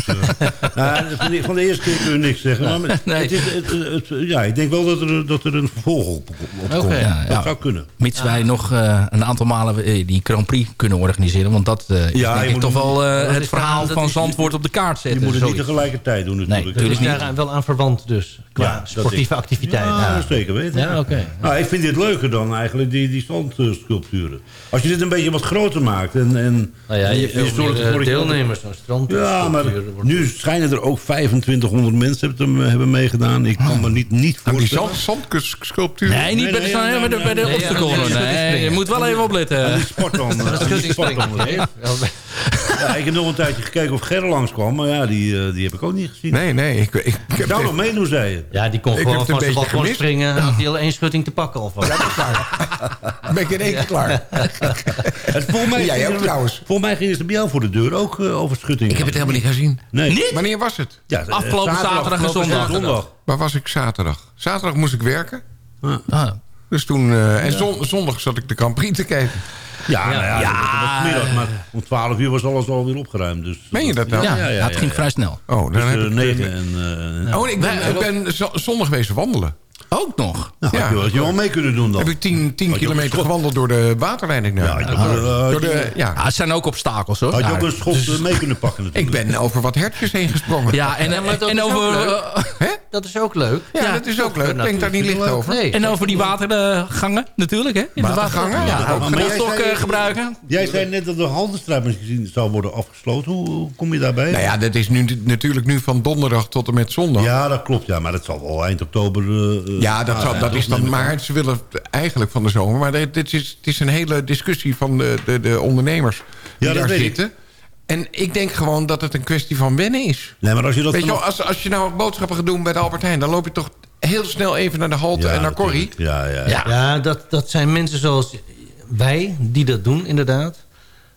Speaker 11: nou, van, de, eerste keer kun je niks zeggen. Maar
Speaker 8: Nee.
Speaker 11: het is, het, het- ja, ik denk wel dat er, dat er een vervolg op, op komt.
Speaker 8: Oké, ja,
Speaker 11: dat
Speaker 8: ja.
Speaker 11: zou kunnen.
Speaker 8: Mits wij nog eh, een aantal malen eh, die Grand Prix kunnen organiseren. Want dat eh, is
Speaker 11: Ja,
Speaker 8: denk
Speaker 11: je
Speaker 8: ik
Speaker 11: moet
Speaker 8: toch wel eh,
Speaker 10: dat
Speaker 8: het verhaal
Speaker 10: dat
Speaker 8: van
Speaker 10: is-
Speaker 8: Zandvoort op de kaart
Speaker 11: Je
Speaker 8: zetten.
Speaker 11: moet het niet tegelijkertijd doen natuurlijk.
Speaker 8: Nee, tuurlijk
Speaker 10: is
Speaker 8: niet.
Speaker 10: daar wel aan verwant dus. Qua
Speaker 11: Ja, dat
Speaker 10: sportieve
Speaker 11: is-
Speaker 10: activiteiten.
Speaker 11: Ja, zeker weten.
Speaker 10: Ja, oké.
Speaker 11: Nou, ik vind dit leuker dan eigenlijk die, die zandsculpturen. Als je dit een beetje wat groter maakt en... en
Speaker 10: Nou ja, je hebt
Speaker 11: dat je-
Speaker 10: deelnemers aan strand.
Speaker 11: Ja, maar nu schijnen er ook 2500 mensen hebben, hebben meegedaan. Ik kan me niet, niet
Speaker 9: Nou, die
Speaker 11: voorstellen.
Speaker 9: zand, zandsculptuur.
Speaker 8: Nee, niet
Speaker 11: Nee,
Speaker 8: bij de,
Speaker 11: nee, nee,
Speaker 8: bij de
Speaker 11: nee,
Speaker 8: obstacle je moet wel even opletten.
Speaker 11: Die sport dan.
Speaker 10: Dat is
Speaker 11: die sport
Speaker 10: schuttingspringen.
Speaker 11: dan.
Speaker 10: Wel bij-
Speaker 11: Ja, ik heb nog een tijdje gekeken of Gerre langskwam, maar ja, die, eh, die heb ik ook niet gezien.
Speaker 9: Nee, nee. Ik, ik, ik heb
Speaker 11: Zou nog meedoen, zei je.
Speaker 10: Ja, die kon
Speaker 9: Ik
Speaker 10: gewoon van zijn springen... en had hij al één schutting te pakken alvast.
Speaker 9: ben ik in één keer klaar.
Speaker 11: Het, volgens, mij
Speaker 9: Jij ook
Speaker 11: ze-
Speaker 9: trouwens.
Speaker 11: volgens mij gingen ze bij jou voor de deur ook eh, over schutting.
Speaker 9: Ik heb het helemaal niet gezien.
Speaker 11: Nee.
Speaker 9: Wanneer was het?
Speaker 11: Ja, eh,
Speaker 8: Afgelopen zaterdag en zondag.
Speaker 9: Waar was ik zaterdag? Zaterdag moest ik werken.
Speaker 8: Ah.
Speaker 9: Dus toen, eh, en zon- zondag zat ik de Grand Prix te kijken.
Speaker 11: Ja, nou ja,
Speaker 8: Ja.
Speaker 11: dat was middag, maar om 12 uur was alles alweer opgeruimd. Dus,
Speaker 9: Meen je dat nou?
Speaker 8: Ja,
Speaker 11: Ja, ja,
Speaker 8: het
Speaker 11: ja,
Speaker 8: ging
Speaker 11: ja.
Speaker 8: vrij snel.
Speaker 9: Oh, dan
Speaker 11: Tussen
Speaker 9: heb ik...
Speaker 11: 9 en... eh,
Speaker 9: Oh, ik ben, ik ben zo- zondag wezen wandelen.
Speaker 8: Ook nog.
Speaker 11: nou,
Speaker 9: ja.
Speaker 11: had je, wel mee kunnen doen dan.
Speaker 9: Heb ik 10, 10
Speaker 11: Had je ook
Speaker 9: kilometer gewandeld door de waterleiding naar.
Speaker 11: Ja, eh,
Speaker 9: door de, ja.
Speaker 8: Ja, het zijn ook obstakels hoor.
Speaker 11: Had je ook een schot eh, mee kunnen pakken
Speaker 9: Ik
Speaker 11: natuurlijk.
Speaker 9: ben over wat hertjes heen gesprongen.
Speaker 8: Ja, en,
Speaker 10: Ja, maar dat
Speaker 8: en
Speaker 10: is ook
Speaker 8: over, eh,
Speaker 9: Hè?
Speaker 10: Dat is ook leuk.
Speaker 9: Ja,
Speaker 8: Ja,
Speaker 9: dat is ook leuk. Denk daar niet licht over.
Speaker 10: Nee.
Speaker 8: en over die watergangen natuurlijk. Hè? In de
Speaker 9: Watergangen?
Speaker 8: Ja,
Speaker 9: Ja,
Speaker 8: ook
Speaker 11: jij
Speaker 8: eh, gebruiken.
Speaker 11: Jij zei net dat de Haldenstraat misschien zou worden afgesloten. Hoe, hoe kom je daarbij?
Speaker 9: Nou ja, dat is nu, natuurlijk nu van donderdag tot en met zondag.
Speaker 11: Ja, dat klopt. Ja, maar dat zal wel eind oktober... eh,
Speaker 9: Ja, dat,
Speaker 11: ah,
Speaker 9: zal, dat is dan maar. Ze willen het eigenlijk van de zomer. Maar dit, dit is, het is een hele discussie van de, de, de ondernemers die
Speaker 11: Ja, dat
Speaker 9: daar
Speaker 11: weet ik.
Speaker 9: zitten. En ik denk gewoon dat het een kwestie van wennen is.
Speaker 11: Nee, maar als je dat
Speaker 9: Weet je wel, als, als je nou boodschappen gaat doen bij de Albert Heijn... dan loop je toch heel snel even naar de halte
Speaker 11: Ja,
Speaker 9: en naar Corrie.
Speaker 11: Ja, ja, ja.
Speaker 8: Ja.
Speaker 10: Ja, dat, dat zijn mensen zoals wij die dat doen, inderdaad.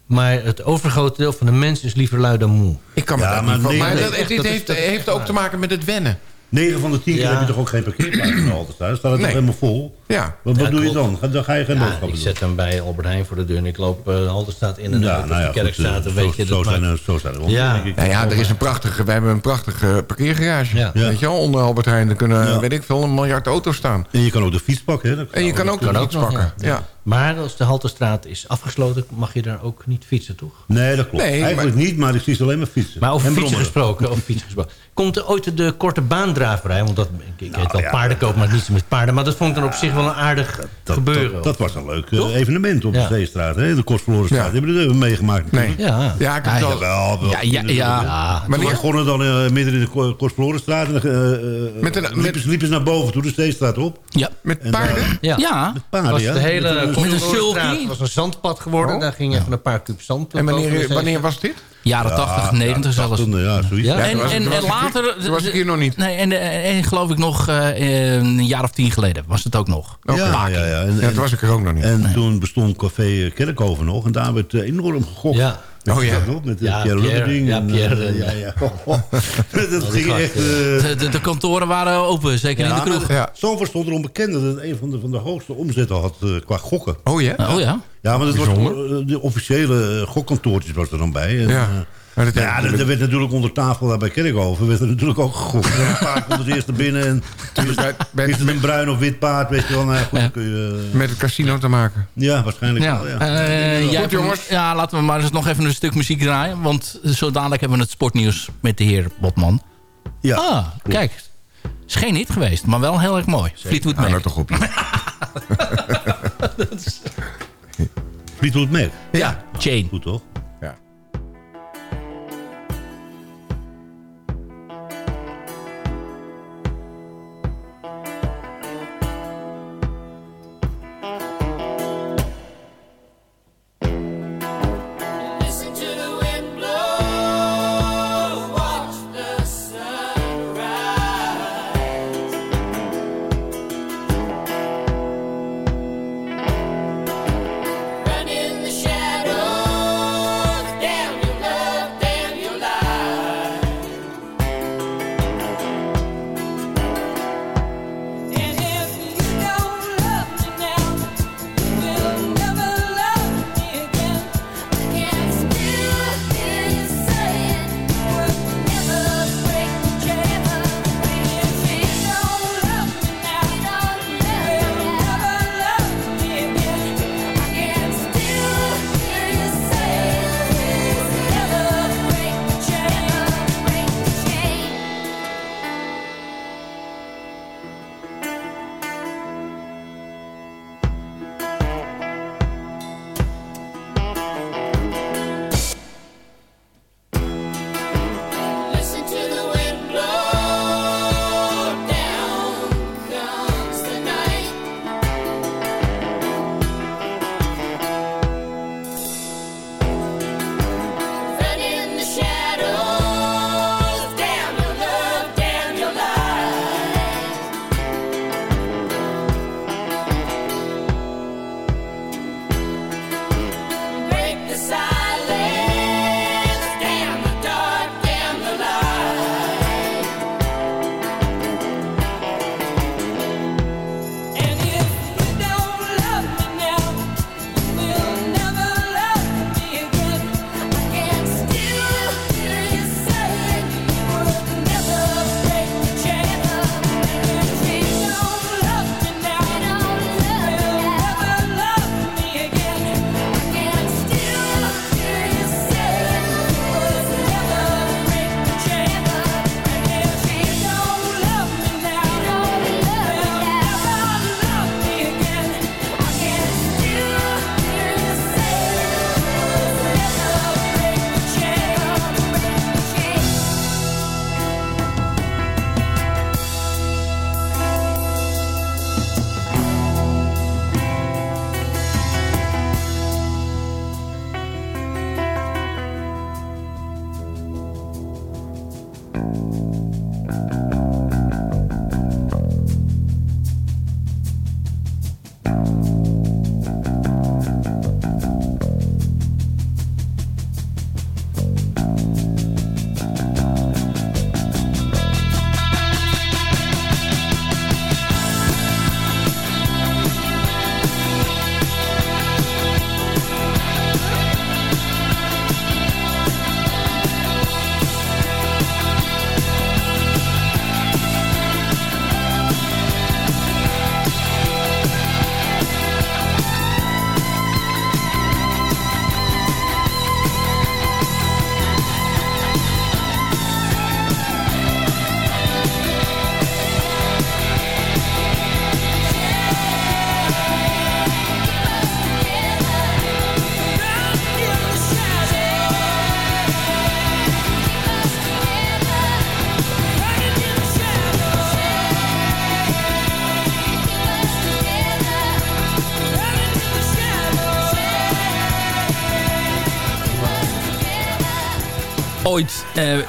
Speaker 10: Maar het overgrote deel van de mensen is liever lui dan moe.
Speaker 9: Ik kan me
Speaker 11: Ja,
Speaker 9: dat
Speaker 11: maar
Speaker 9: niet van...
Speaker 11: nee,
Speaker 9: Maar
Speaker 11: nee,
Speaker 9: dat,
Speaker 10: echt,
Speaker 9: dit
Speaker 10: dat is-
Speaker 9: heeft,
Speaker 10: dat
Speaker 9: heeft ook te maken met het wennen.
Speaker 11: 9 van de 10 keer heb je toch ook geen parkeerplaats in de Halterstraat? Dan staat het
Speaker 9: Nee.
Speaker 11: toch helemaal vol?
Speaker 9: Ja.
Speaker 11: Wat, wat
Speaker 10: Ja,
Speaker 11: doe je dan? Ga- Dan ga je geen
Speaker 10: Ja,
Speaker 11: boodschappen
Speaker 10: ik
Speaker 11: doen.
Speaker 10: zet hem bij Albert Heijn voor de deur en ik loop uh, de Halterstraat in en
Speaker 11: Ja,
Speaker 10: dan
Speaker 11: nou ja,
Speaker 10: de Kerkstraat.
Speaker 11: eh,
Speaker 10: weet je,
Speaker 11: zo,
Speaker 10: dat
Speaker 11: zo, zijn er, zo zijn er
Speaker 10: Ja.
Speaker 11: denk ik.
Speaker 9: Nou ja, er is een prachtige, wij hebben een prachtige parkeergarage.
Speaker 10: Ja.
Speaker 9: Weet je wel, onder Albert Heijn. Er kunnen,
Speaker 11: Ja.
Speaker 9: weet ik veel, een miljard auto's staan.
Speaker 11: En je kan ook de fiets pakken. Hè?
Speaker 9: En je kan ook de
Speaker 10: Kan ook
Speaker 9: fiets pakken.
Speaker 10: ja. Maar als de Halterstraat is afgesloten, mag je daar ook niet fietsen, toch?
Speaker 11: Nee, dat klopt.
Speaker 9: Nee,
Speaker 11: Eigenlijk niet, maar ik zie ze alleen maar fietsen.
Speaker 10: Maar over
Speaker 11: En
Speaker 10: fietsen gesproken, over fietsen gesproken. Komt er ooit de korte baandraverij? Want dat, ik, ik heet wel
Speaker 11: ja.
Speaker 10: paardenkoop, maar niet met paarden. Maar dat vond ik dan op zich wel een aardig
Speaker 11: Dat,
Speaker 10: gebeuren.
Speaker 11: dat, dat was een leuk eh,
Speaker 10: Toch?
Speaker 11: evenement op
Speaker 10: Ja.
Speaker 11: de Zeestraat. Hè? De Kostverlorenstraat.
Speaker 9: Ja.
Speaker 11: Die hebben we we meegemaakt.
Speaker 9: Nee.
Speaker 10: ja.
Speaker 9: Ja, ik heb
Speaker 8: Ja,
Speaker 9: wel...
Speaker 11: Wel, wel.
Speaker 8: Ja, ja, ja.
Speaker 10: ja.
Speaker 11: Maar begonnen dan eh, midden in de Ko- Kostverlorenstraat. En eh, eh,
Speaker 9: Met een-
Speaker 11: liepen,
Speaker 9: met-
Speaker 11: ze- liepen ze naar boven toe, de Zeestraat op.
Speaker 8: Ja.
Speaker 9: Met
Speaker 11: En
Speaker 9: paarden?
Speaker 10: Ja.
Speaker 8: Ja.
Speaker 11: Paarden,
Speaker 10: was
Speaker 11: ja.
Speaker 10: de hele
Speaker 11: Met een-
Speaker 10: een zandpad geworden.
Speaker 9: Oh.
Speaker 10: Daar ging even een paar kuub zand
Speaker 9: En wanneer was dit?
Speaker 8: Jaren 80, 90 zelfs.
Speaker 11: 80, Ja, zoiets.
Speaker 10: Ja?
Speaker 8: En, en, later...
Speaker 9: toen was ik hier nog niet.
Speaker 8: Nee, en, en, en geloof ik nog eh, een jaar of tien geleden was het ook nog.
Speaker 11: Ja, ja, ja. En,
Speaker 9: Ja, toen was ik er ook nog niet.
Speaker 11: en toen bestond Café Kerkhoven nog. En daar werd eh, enorm gegokt.
Speaker 10: Ja.
Speaker 9: Oh ja.
Speaker 11: dat nog? Met de
Speaker 10: Ja,
Speaker 11: Pierre. Lubberding.
Speaker 10: Ja,
Speaker 11: en,
Speaker 10: Pierre,
Speaker 11: eh,
Speaker 10: ja.
Speaker 11: ja, ja. dat ging echt... eh,
Speaker 8: De, de, de kantoren waren open, zeker in de kroeg.
Speaker 9: Ja.
Speaker 11: Zandvoort stond erom bekend dat het een van de, van de hoogste omzetten had eh, qua gokken.
Speaker 9: Oh ja?
Speaker 8: Oh ja?
Speaker 11: Ja, maar dat was, eh, de officiële eh, gokkantoortjes was er dan bij. En,
Speaker 9: Ja. Maar dat
Speaker 11: ja, er, er werd natuurlijk onder tafel daar bij Kerkhoven werd er natuurlijk ook gegokt. Er waren Een paard komt het eerst naar binnen en is,
Speaker 9: bij- bij-
Speaker 11: is het een bruin of wit paard, weet je wel. Nou, ja, goed, kun je, eh,
Speaker 9: Met het casino te maken.
Speaker 11: ja, waarschijnlijk
Speaker 8: Ja,
Speaker 11: wel, ja.
Speaker 8: eh, hebt-
Speaker 9: jongens.
Speaker 8: Ja, laten we maar eens nog even een stuk muziek draaien. Want zo dadelijk hebben we het sportnieuws met de heer Botman.
Speaker 11: ja.
Speaker 8: Ah, kijk. Is geen hit geweest, maar wel heel erg mooi. Fleetwood
Speaker 9: Nou,
Speaker 8: Mac.
Speaker 9: nou toch op.
Speaker 11: Fleetwood Mac.
Speaker 8: Ja, Chain.
Speaker 11: Goed toch?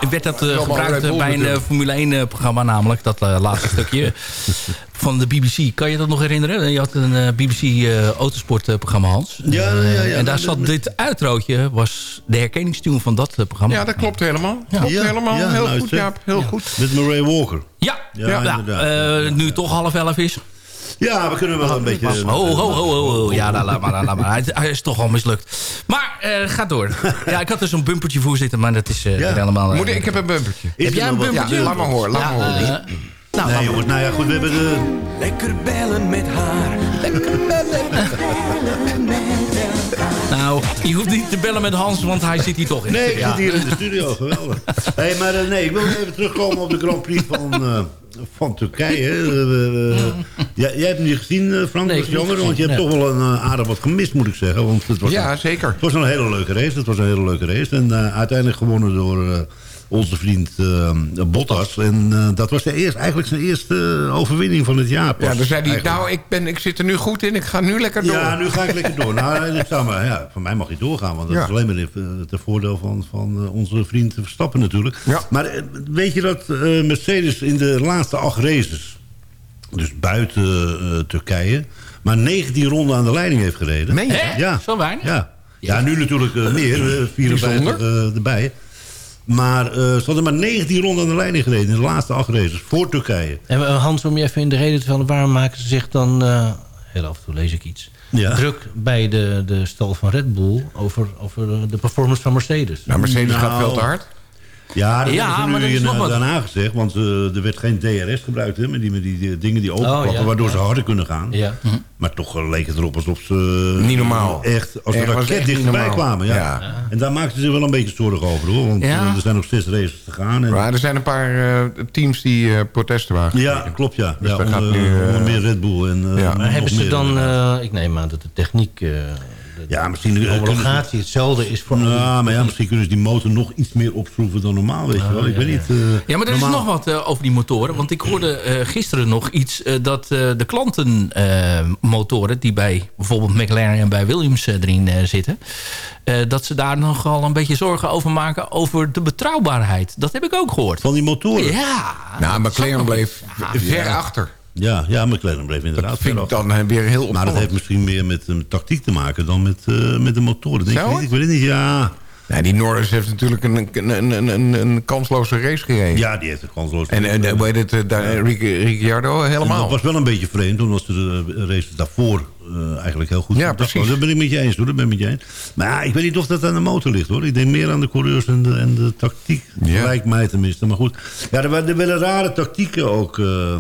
Speaker 8: Werd dat eh, gebruikt eh, bij een eh. Formule 1 eh, programma, namelijk dat eh, laatste stukje van de BBC. Kan je dat nog herinneren? Je had een eh, BBC eh, autosport eh, programma, Hans.
Speaker 11: Ja, ja, ja.
Speaker 8: Eh, en daar zat dit uitrootje, was de herkenningstune van dat eh, programma.
Speaker 9: Ja, dat klopt helemaal. Klopt
Speaker 11: Ja,
Speaker 9: helemaal.
Speaker 11: ja,
Speaker 9: heel
Speaker 11: nou,
Speaker 9: goed. Jaap. Heel goed.
Speaker 11: Met Murray Walker.
Speaker 8: Ja,
Speaker 11: Ja,
Speaker 8: ja,
Speaker 11: inderdaad.
Speaker 8: eh, nu toch half elf is.
Speaker 11: Ja, we kunnen wel een beetje...
Speaker 8: Ho, ho, ho, ho, ho. Ja, nou, laat maar, laat maar. Hij, hij is toch al mislukt. Maar, eh ga door. Ja, ik had er zo'n bumpertje voor zitten, maar dat is eh,
Speaker 11: Ja.
Speaker 8: helemaal... eh,
Speaker 9: Moet ik, ik heb een bumpertje.
Speaker 11: Is
Speaker 8: heb jij een
Speaker 11: nog wat-
Speaker 8: bumpertje?
Speaker 9: Ja, laat maar horen. Laat
Speaker 8: Ja,
Speaker 9: maar horen.
Speaker 8: nou,
Speaker 11: Nee jongens, nou ja goed, we hebben de...
Speaker 5: Lekker bellen met haar. Lekker bellen met
Speaker 8: nou, je hoeft niet te bellen met Hans, want hij zit hier toch in.
Speaker 11: Nee, ik
Speaker 8: Ja.
Speaker 11: zit hier in de studio, geweldig. hey, maar eh, nee, ik wil even terugkomen op de Grand Prix van, eh, van Turkije. Ja, jij hebt hem niet gezien, Frank,
Speaker 10: Nee,
Speaker 11: dat is jammer, want je hebt toch wel een aardig wat gemist, moet ik zeggen. Want het was
Speaker 9: Ja,
Speaker 11: een,
Speaker 9: zeker.
Speaker 11: het was een hele leuke race, het was een hele leuke race. En eh, uiteindelijk gewonnen door... onze vriend eh, Bottas. En eh, dat was de eerst, eigenlijk zijn eerste eh, overwinning van het jaar. pas,
Speaker 9: Ja, dan zei hij, nou, ik, ben, ik zit er nu goed in. Ik ga nu lekker door.
Speaker 11: Ja, nu ga ik lekker door. Nou, ik zou maar, ja, van mij mag je doorgaan. Want dat
Speaker 9: Ja.
Speaker 11: is alleen maar ten voordeel van, van onze vriend Verstappen natuurlijk.
Speaker 9: Ja.
Speaker 11: Maar weet je dat Mercedes in de laatste acht races... dus buiten Turkije... maar 19 ronden aan de leiding heeft gereden?
Speaker 9: Meen je?
Speaker 11: Ja.
Speaker 8: Zo weinig?
Speaker 11: Ja. ja, nu natuurlijk meer. eh, 54 eh, erbij. Maar eh, ze hadden maar 19 ronden aan de leiding gereden... in de laatste acht races voor Turkije.
Speaker 10: En eh, Hans, om je even in de reden te vallen... waarom maken ze zich dan... eh, heel af en toe lees ik iets...
Speaker 11: Ja.
Speaker 10: druk bij de, de stal van Red Bull... over, over de performance van Mercedes?
Speaker 9: Nou, Mercedes gaat
Speaker 11: Nou,
Speaker 9: veel te hard.
Speaker 11: Ja, dat
Speaker 8: Ja,
Speaker 11: hebben ze
Speaker 8: maar
Speaker 11: nu in,
Speaker 8: nog
Speaker 11: eh,
Speaker 8: wat.
Speaker 11: daarna gezegd. Want eh, er werd geen DRS gebruikt hè, met, die, met die, die dingen die openklappen.
Speaker 10: Oh, ja,
Speaker 11: waardoor
Speaker 10: ja.
Speaker 11: ze harder kunnen gaan.
Speaker 10: Ja.
Speaker 11: Maar toch eh, leek het erop alsof ze...
Speaker 9: Niet normaal.
Speaker 11: Echt, als
Speaker 9: was
Speaker 11: raket dichterbij kwamen. Ja.
Speaker 9: Ja.
Speaker 11: En daar maakten ze zich wel een beetje zorgen over. hoor. Want
Speaker 8: Ja.
Speaker 11: er zijn nog zes races te gaan. En,
Speaker 9: Maar er zijn een paar eh, teams die eh, protesten waren.
Speaker 11: ja, klopt ja.
Speaker 9: Dus
Speaker 11: ja
Speaker 9: daar gaat nu,
Speaker 11: onder meer Red Bull. En,
Speaker 10: Maar hebben ze
Speaker 11: meer
Speaker 10: dan... eh, ik neem aan dat de techniek...
Speaker 11: ja, misschien,
Speaker 10: de
Speaker 11: eh,
Speaker 10: homologatie hetzelfde is voor...
Speaker 11: Ja, maar ja, misschien kunnen ze die motor nog iets meer opschroeven dan normaal, weet je wel. Ik
Speaker 10: ja,
Speaker 11: weet
Speaker 10: ja.
Speaker 11: niet. eh,
Speaker 8: Ja, maar er is nog wat eh, over die motoren. Want ik hoorde eh, gisteren nog iets eh, dat eh, de klantenmotoren... die bij bijvoorbeeld McLaren en bij Williams erin eh, zitten... eh, dat ze daar nogal een beetje zorgen over maken... over de betrouwbaarheid. Dat heb ik ook gehoord.
Speaker 11: Van die motoren?
Speaker 8: Ja.
Speaker 9: Nou, McLaren bleef ver achter.
Speaker 11: Ja, ja McLaren bleef inderdaad
Speaker 9: Dat vind ik dan eh, weer heel
Speaker 11: Maar dat
Speaker 9: opvallend.
Speaker 11: heeft misschien meer met een tactiek te maken dan met, eh, met de motoren. Denk
Speaker 9: Zou
Speaker 11: ik,
Speaker 9: het?
Speaker 11: niet. ik weet het niet. Ja.
Speaker 9: Nee, die Norris heeft natuurlijk een, een, een, een, een kansloze race gereden.
Speaker 11: ja, die heeft een kansloos.
Speaker 9: En, en eh, hoe heet het, eh, daar, eh, Ric- Ricciardo
Speaker 11: En
Speaker 9: helemaal.
Speaker 11: dat was wel een beetje vreemd, omdat ze de races daarvoor eh, eigenlijk heel goed
Speaker 9: Ja, precies.
Speaker 11: hadden. Dat ben ik met je eens hoor, dat ben ik met je eens. Maar ja, ik weet niet of dat aan de motor ligt hoor. Ik denk meer aan de coureurs en de, en de tactiek.
Speaker 9: Ja.
Speaker 11: Lijkt mij tenminste. Maar goed, ja, er werden, er werden rare tactieken ook eh, eh,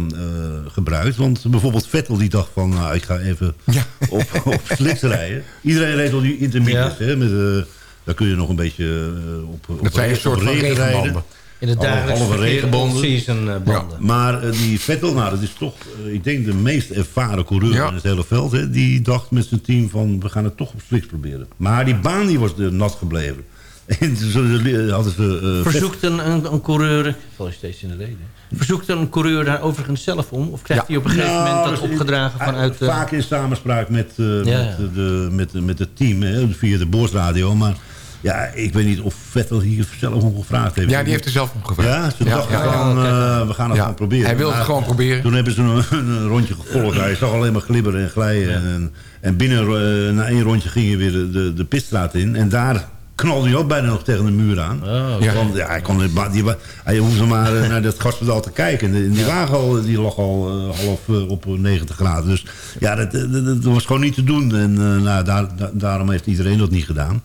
Speaker 11: gebruikt. Want bijvoorbeeld Vettel die dacht van, nou, ik ga even
Speaker 9: Ja.
Speaker 11: op, op rijden. Iedereen reed al die intermediates. Hè, met, eh, daar kun je nog een beetje eh, op, op
Speaker 9: Dat zijn een soort
Speaker 11: regen rijden.
Speaker 9: regenbanden.
Speaker 10: In het
Speaker 11: Alle-
Speaker 10: dagelijks
Speaker 11: halve
Speaker 10: verkeer
Speaker 11: regenbonden.
Speaker 10: on-season eh, banden.
Speaker 11: Maar eh, die Vettel, nou, dat is toch, ik denk de meest ervaren coureur
Speaker 9: Ja.
Speaker 11: in het hele veld. Hè, die dacht met zijn team van, we gaan het toch op slicks proberen. Maar die baan die was er nat gebleven. En eh, hadden ze... eh,
Speaker 10: Verzoekt een, een, een coureur... Ik val je steeds in de reden. Verzoekt een coureur daar overigens zelf om? Of krijgt
Speaker 9: Ja.
Speaker 10: hij op een gegeven
Speaker 11: Nou,
Speaker 10: moment dat
Speaker 11: in-
Speaker 10: opgedragen vanuit... de-
Speaker 11: Vaak in samenspraak met, eh,
Speaker 10: Ja,
Speaker 11: met,
Speaker 10: ja.
Speaker 11: de, met, met het team, hè, via de boordradio. Maar ja, ik weet niet of Vettel hier zelf om gevraagd heeft.
Speaker 9: Ja, die heeft er zelf om gevraagd.
Speaker 11: Ja, ze
Speaker 9: Ja,
Speaker 11: dachten
Speaker 9: ja, ja.
Speaker 11: van, eh, we gaan het
Speaker 9: Ja,
Speaker 11: gewoon proberen.
Speaker 9: hij wilde het gewoon proberen.
Speaker 11: Toen hebben ze een, een rondje gevolgd. Hij zag alleen maar glibberen en glijden. En, en binnen eh, na één rondje ging hij weer de, de, de pitstraat in. En daar knalde hij ook bijna nog tegen de muur aan.
Speaker 10: Oh,
Speaker 9: Ja.
Speaker 11: Want ja, hij, kon, niet- die, hij hoefde maar eh, naar dat gaspedaal te kijken. En die die wagen al, die lag al half op 90 graden. Dus ja, dat, dat, dat was gewoon niet te doen. En eh, nou, daar, da- daarom heeft iedereen dat niet gedaan.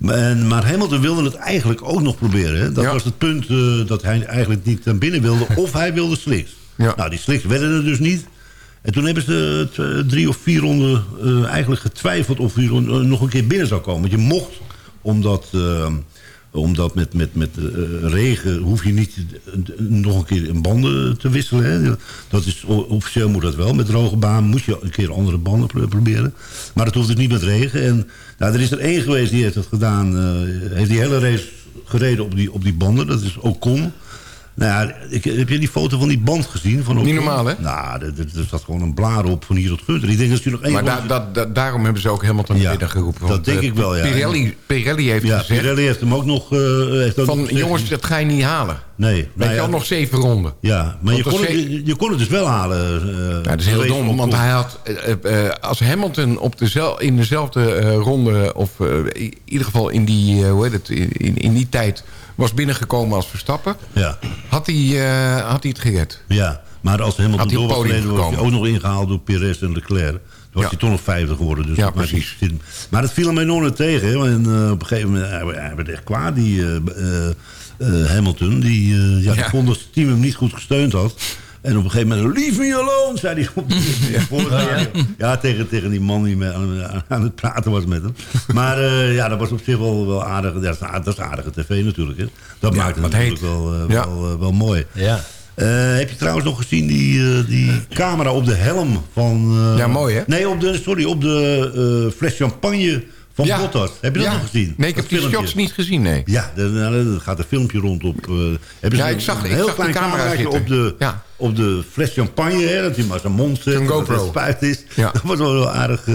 Speaker 11: Maar, Hamilton wilde het eigenlijk ook nog proberen. Hè? Dat
Speaker 9: Ja.
Speaker 11: was het punt eh, dat hij eigenlijk niet naar binnen wilde. Of hij wilde slicks.
Speaker 9: Ja.
Speaker 11: Nou, die slicks werden er dus niet. En toen hebben ze t- eh, drie of vier ronden eh, eigenlijk getwijfeld... of hij nog een keer binnen zou komen. Want je mocht, omdat... eh, omdat met, met, met eh, regen hoef je niet eh, nog een keer een banden te wisselen. Hè. Dat is, officieel moet dat wel. Met droge baan moet je een keer andere banden pro- proberen. Maar dat hoeft dus niet met regen. En nou, er is er één geweest die heeft het gedaan. eh, heeft die hele race gereden op die, op die banden. Dat is Ocon. Nou ja, ik, heb je die foto van die band gezien? Van
Speaker 9: Niet normaal, hè?
Speaker 11: Nou, er, zat gewoon een blaar op van hier tot Gunter. Ik denk dat nog één...
Speaker 9: Maar
Speaker 11: ronde-
Speaker 9: da, da- da- daarom hebben ze ook Hamilton
Speaker 11: Ja,
Speaker 9: binnen geroepen.
Speaker 11: dat denk
Speaker 9: eh,
Speaker 11: ik wel, ja.
Speaker 9: Pirelli, Pirelli heeft
Speaker 11: ja,
Speaker 9: gezegd...
Speaker 11: Pirelli heeft hem ook nog... heeft ook
Speaker 9: van
Speaker 11: nog gezegd-
Speaker 9: jongens, dat ga je niet halen.
Speaker 11: Nee.
Speaker 9: Weet
Speaker 11: nou
Speaker 9: je
Speaker 11: ja,
Speaker 9: al, nog zeven ronden.
Speaker 11: Ja, maar je kon, het, je, je kon het dus wel halen. eh,
Speaker 9: Ja, dat is heel dom, want hij had, eh, eh, als Hamilton op dezel, in dezelfde eh, ronde... of eh, in ieder geval in die, hoe heet het, in, in, die tijd was binnengekomen als Verstappen...
Speaker 11: Ja.
Speaker 9: had hij, eh, had hij het gered.
Speaker 11: Ja, maar als Hamilton
Speaker 9: Had hij
Speaker 11: door was gereden, was hij ook nog ingehaald door Perez en Leclerc. Dan was
Speaker 9: Ja.
Speaker 11: hij toch nog vijfde geworden. Dus
Speaker 9: Ja,
Speaker 11: dat
Speaker 9: precies.
Speaker 11: Maar het viel hem enorm tegen. Hè? En, eh, op een gegeven moment, hij, hij werd echt kwaad, die Hamilton. Die, eh, ja, vond dat het team hem niet goed gesteund had. En op een gegeven moment, leave me alone, zei hij op de. Ja, tegen, tegen die man die me aan, het praten was met hem. Maar eh, ja, dat was op zich wel, wel aardig. Dat, is, dat is aardige tv natuurlijk. Hè. Dat
Speaker 9: Ja,
Speaker 11: maakt het natuurlijk
Speaker 9: heet.
Speaker 11: wel, eh,
Speaker 9: Ja.
Speaker 11: wel, eh, wel mooi.
Speaker 10: Ja.
Speaker 11: Eh, heb je trouwens nog gezien die, eh, die camera op de helm van... eh,
Speaker 9: Ja, mooi, hè?
Speaker 11: Nee, op de, sorry, op de eh, fles champagne van
Speaker 9: Ja.
Speaker 11: Heb je dat
Speaker 9: Ja.
Speaker 11: nog gezien?
Speaker 9: Nee, ik
Speaker 11: Dat
Speaker 9: heb die shots niet gezien, nee.
Speaker 11: Ja, er, nou, gaat een filmpje rond op... hebben
Speaker 9: Ja, ik zag-
Speaker 11: een
Speaker 9: ik
Speaker 11: heel
Speaker 9: zag die
Speaker 11: klein
Speaker 9: camera zitten.
Speaker 11: op de,
Speaker 9: Ja.
Speaker 11: op de fles champagne, hè, dat hij maar zijn mond zet.
Speaker 9: Een GoPro.
Speaker 11: het spuit is.
Speaker 9: Ja.
Speaker 11: Dat was wel een aardig eh,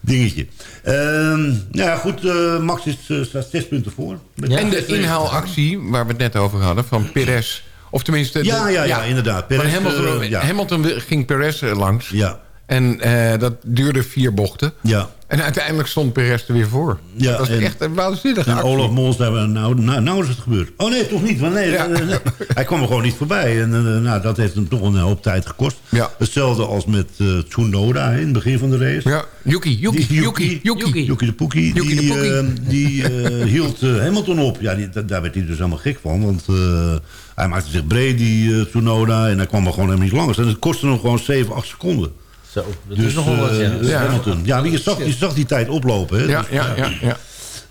Speaker 11: dingetje. Ehm, nou ja, goed, eh, Max is, staat zes punten voor.
Speaker 9: En de inhaalactie, waar we het net over hadden, van Perez... Of tenminste... de-
Speaker 11: Ja, ja, ja, inderdaad. Perez,
Speaker 9: Hamilton. Hamilton ging Perez er langs.
Speaker 11: Ja.
Speaker 9: En eh, dat duurde vier bochten.
Speaker 11: Ja.
Speaker 9: En uiteindelijk stond Perez er weer voor.
Speaker 11: Ja,
Speaker 9: dat
Speaker 11: en-
Speaker 9: echt een waanzinnige
Speaker 11: En
Speaker 9: actie.
Speaker 11: Olaf Mol zei, wel, nou, nou, nou is het gebeurd. Oh nee, toch niet. Want nee,
Speaker 9: Ja.
Speaker 11: eh, nee. hij kwam er gewoon niet voorbij. En eh, nou, dat heeft hem toch een hoop tijd gekost.
Speaker 9: Ja.
Speaker 11: Hetzelfde als met eh Tsunoda in het begin van de race.
Speaker 9: Ja, Yuki, Yuki,
Speaker 11: Die
Speaker 9: Yuki, Yuki.
Speaker 11: Yuki de Poekie. Die
Speaker 9: de Poekie.
Speaker 11: eh, die eh, hield eh, Hamilton op. Ja, die, daar werd hij dus helemaal gek van. Want eh, hij maakte zich breed, die eh, Tsunoda. En hij kwam er gewoon helemaal niet langs. En het kostte hem gewoon 7, 8 seconden.
Speaker 10: Zo, dat
Speaker 11: Dus
Speaker 10: is nogal wat,
Speaker 11: eh,
Speaker 10: ja.
Speaker 11: eh, Hamilton. Ja, je zag, je zag die tijd oplopen. Hè?
Speaker 9: Ja,
Speaker 11: Dus,
Speaker 9: ja, ja, ja.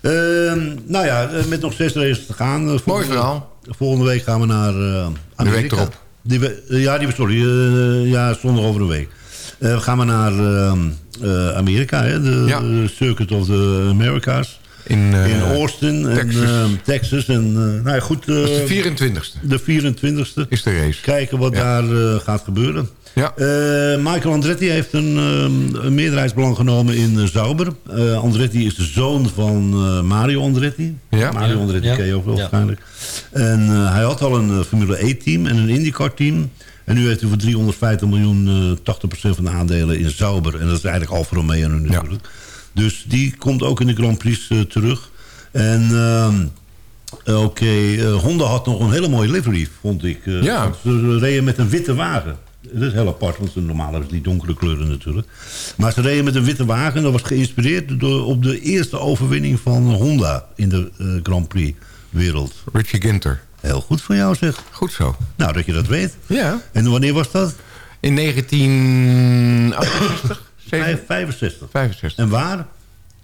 Speaker 11: Ehm, nou ja, eh, met nog zes races te gaan. Eh, volgende-
Speaker 9: verhaal.
Speaker 11: Volgende week gaan we naar eh Amerika.
Speaker 9: week erop.
Speaker 11: Die we, ja, die, sorry. ja, zondag over een week. Eh, gaan we naar ehm, eh, Amerika, hè, de
Speaker 9: Ja.
Speaker 11: Circuit of the Americas.
Speaker 9: In, eh,
Speaker 11: in Austin en
Speaker 9: Texas.
Speaker 11: ehm, Texas. En, nou ja, goed. eh,
Speaker 9: Dat is de 24ste
Speaker 11: de 24ste.
Speaker 9: is de race.
Speaker 11: Kijken wat
Speaker 9: Ja.
Speaker 11: daar eh, gaat gebeuren.
Speaker 9: Ja.
Speaker 11: Eh, Michael Andretti heeft een, ehm, een meerderheidsbelang genomen in Zauber. Eh, Andretti is de zoon van eh, Mario Andretti.
Speaker 9: Ja.
Speaker 11: Mario
Speaker 10: Ja.
Speaker 11: Andretti
Speaker 10: Ja.
Speaker 11: ken je ook wel
Speaker 10: Ja.
Speaker 11: waarschijnlijk. En eh, hij had al een Formule E-team en een IndyCar-team. En nu heeft hij voor 350 miljoen eh 80% van de aandelen in Zauber. En dat is eigenlijk Alfa Romeo nu natuurlijk. Dus die komt ook in de Grand Prix terug. En... ehm, Oké, Honda had nog een hele mooie livery, vond ik. Eh,
Speaker 9: Ja.
Speaker 11: Ze reden met een witte wagen. Dat is heel apart, want normaal hebben ze die donkere kleuren natuurlijk. Maar ze reden met een witte wagen. Dat was geïnspireerd door, op de eerste overwinning van Honda in de eh, Grand Prix wereld.
Speaker 9: Richie Ginter.
Speaker 11: Heel goed van jou zeg.
Speaker 9: Goed zo.
Speaker 11: Nou, dat je dat weet.
Speaker 9: Ja.
Speaker 11: En wanneer was dat?
Speaker 9: In 1968?
Speaker 11: Vijf- 65.
Speaker 9: 65.
Speaker 11: En waar? Daar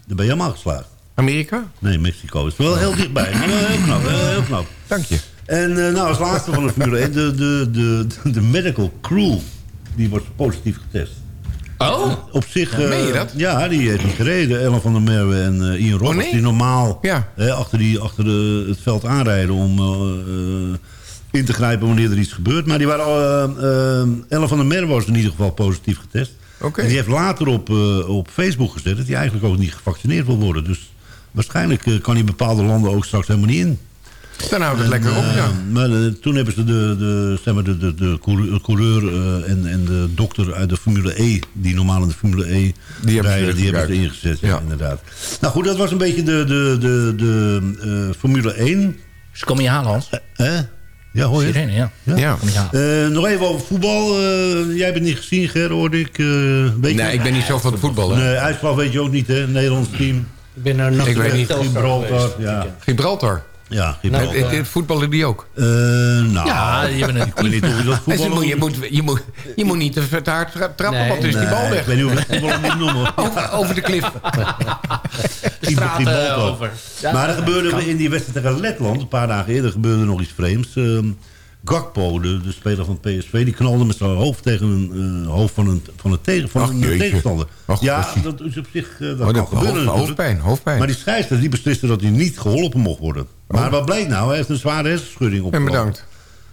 Speaker 11: ben je helemaal geslaagd.
Speaker 9: Amerika?
Speaker 11: Nee, Mexico. is wel heel dichtbij, maar wel heel knap. Heel, heel knap.
Speaker 9: Dank je.
Speaker 11: En eh, nou, als laatste van de Formule 1, de, de, de, de medical crew, die wordt positief getest.
Speaker 8: Oh?
Speaker 11: Op zich...
Speaker 9: Ja,
Speaker 11: eh,
Speaker 9: meen je dat?
Speaker 11: Ja, die heeft niet gereden. Ellen van der Merwe en eh, Ian Roberts,
Speaker 9: nee?
Speaker 11: die normaal
Speaker 9: Ja.
Speaker 11: hè, achter, die, achter de, het veld aanrijden om eh, eh, in te grijpen wanneer er iets gebeurt. Maar die waren, eh, eh, Ellen van der Merwe was in ieder geval positief getest.
Speaker 9: Oké.
Speaker 11: En die heeft later op, eh, op Facebook gezet dat hij eigenlijk ook niet gevaccineerd wil worden. Dus waarschijnlijk eh, kan hij bepaalde landen ook straks helemaal niet in.
Speaker 9: Dan houdt het lekker op,
Speaker 11: Eh,
Speaker 9: ja.
Speaker 11: Maar eh, toen hebben ze de, de, zeg maar de, de, de coureur, eh, en, en de dokter uit de Formule E... die normaal in de Formule E
Speaker 9: Die hebben ze
Speaker 11: rijden, die hebben ze ingezet. Ja.
Speaker 9: Ja.
Speaker 11: inderdaad. Nou goed, dat was een beetje de, de, de, de eh, Formule 1.
Speaker 8: Ze komen je halen, Hans.
Speaker 11: Hè? Ja, hoor je?
Speaker 8: Sirene, ja.
Speaker 11: Ja. Eh, nog even over voetbal. Eh, jij hebt het niet gezien, Ger, hoorde ik. eh, weet je
Speaker 9: Nee, ik ben niet zo van het voetbal, hè.
Speaker 11: Nee, uitslag weet je ook niet, hè? Nederlands team.
Speaker 10: Ik ben naar
Speaker 9: weet niet.
Speaker 11: Gibraltar, ja.
Speaker 9: Gibraltar.
Speaker 11: Ja, Gibraltar.
Speaker 9: het, het voetballen die ook.
Speaker 11: Eh, nou,
Speaker 8: Ja, die een
Speaker 11: ik weet niet of je dat
Speaker 9: En ze
Speaker 11: voetballen
Speaker 9: moet, je, moet, je, moet, je moet niet te te hard tra- trappen,
Speaker 10: Nee.
Speaker 9: want is die bal weg.
Speaker 11: Ik weet niet hoe we het voetballen moet noemen.
Speaker 9: Over, over de klif.
Speaker 8: straat
Speaker 11: Gibraltar.
Speaker 8: eh, over. Ja,
Speaker 11: maar er gebeurde
Speaker 8: kan.
Speaker 11: in die wedstrijd tegen Letland, een paar dagen eerder, gebeurde nog iets vreemds. Ehm, Gakpo, de, de speler van PSV, die knalde met zijn hoofd tegen een eh, hoofd van een, van een, tegen, van
Speaker 9: Ach,
Speaker 11: een tegenstander.
Speaker 9: Ach,
Speaker 11: ja, dat is op zich eh, dat
Speaker 9: Oh,
Speaker 11: kan
Speaker 9: dat-
Speaker 11: gebeuren
Speaker 9: hoofd- hoofdpijn.
Speaker 11: Maar die scheidsrechter die besliste dat hij niet geholpen mocht worden. Maar wat blijkt nou? Hij heeft een zware hersenschudding op.
Speaker 9: En bedankt.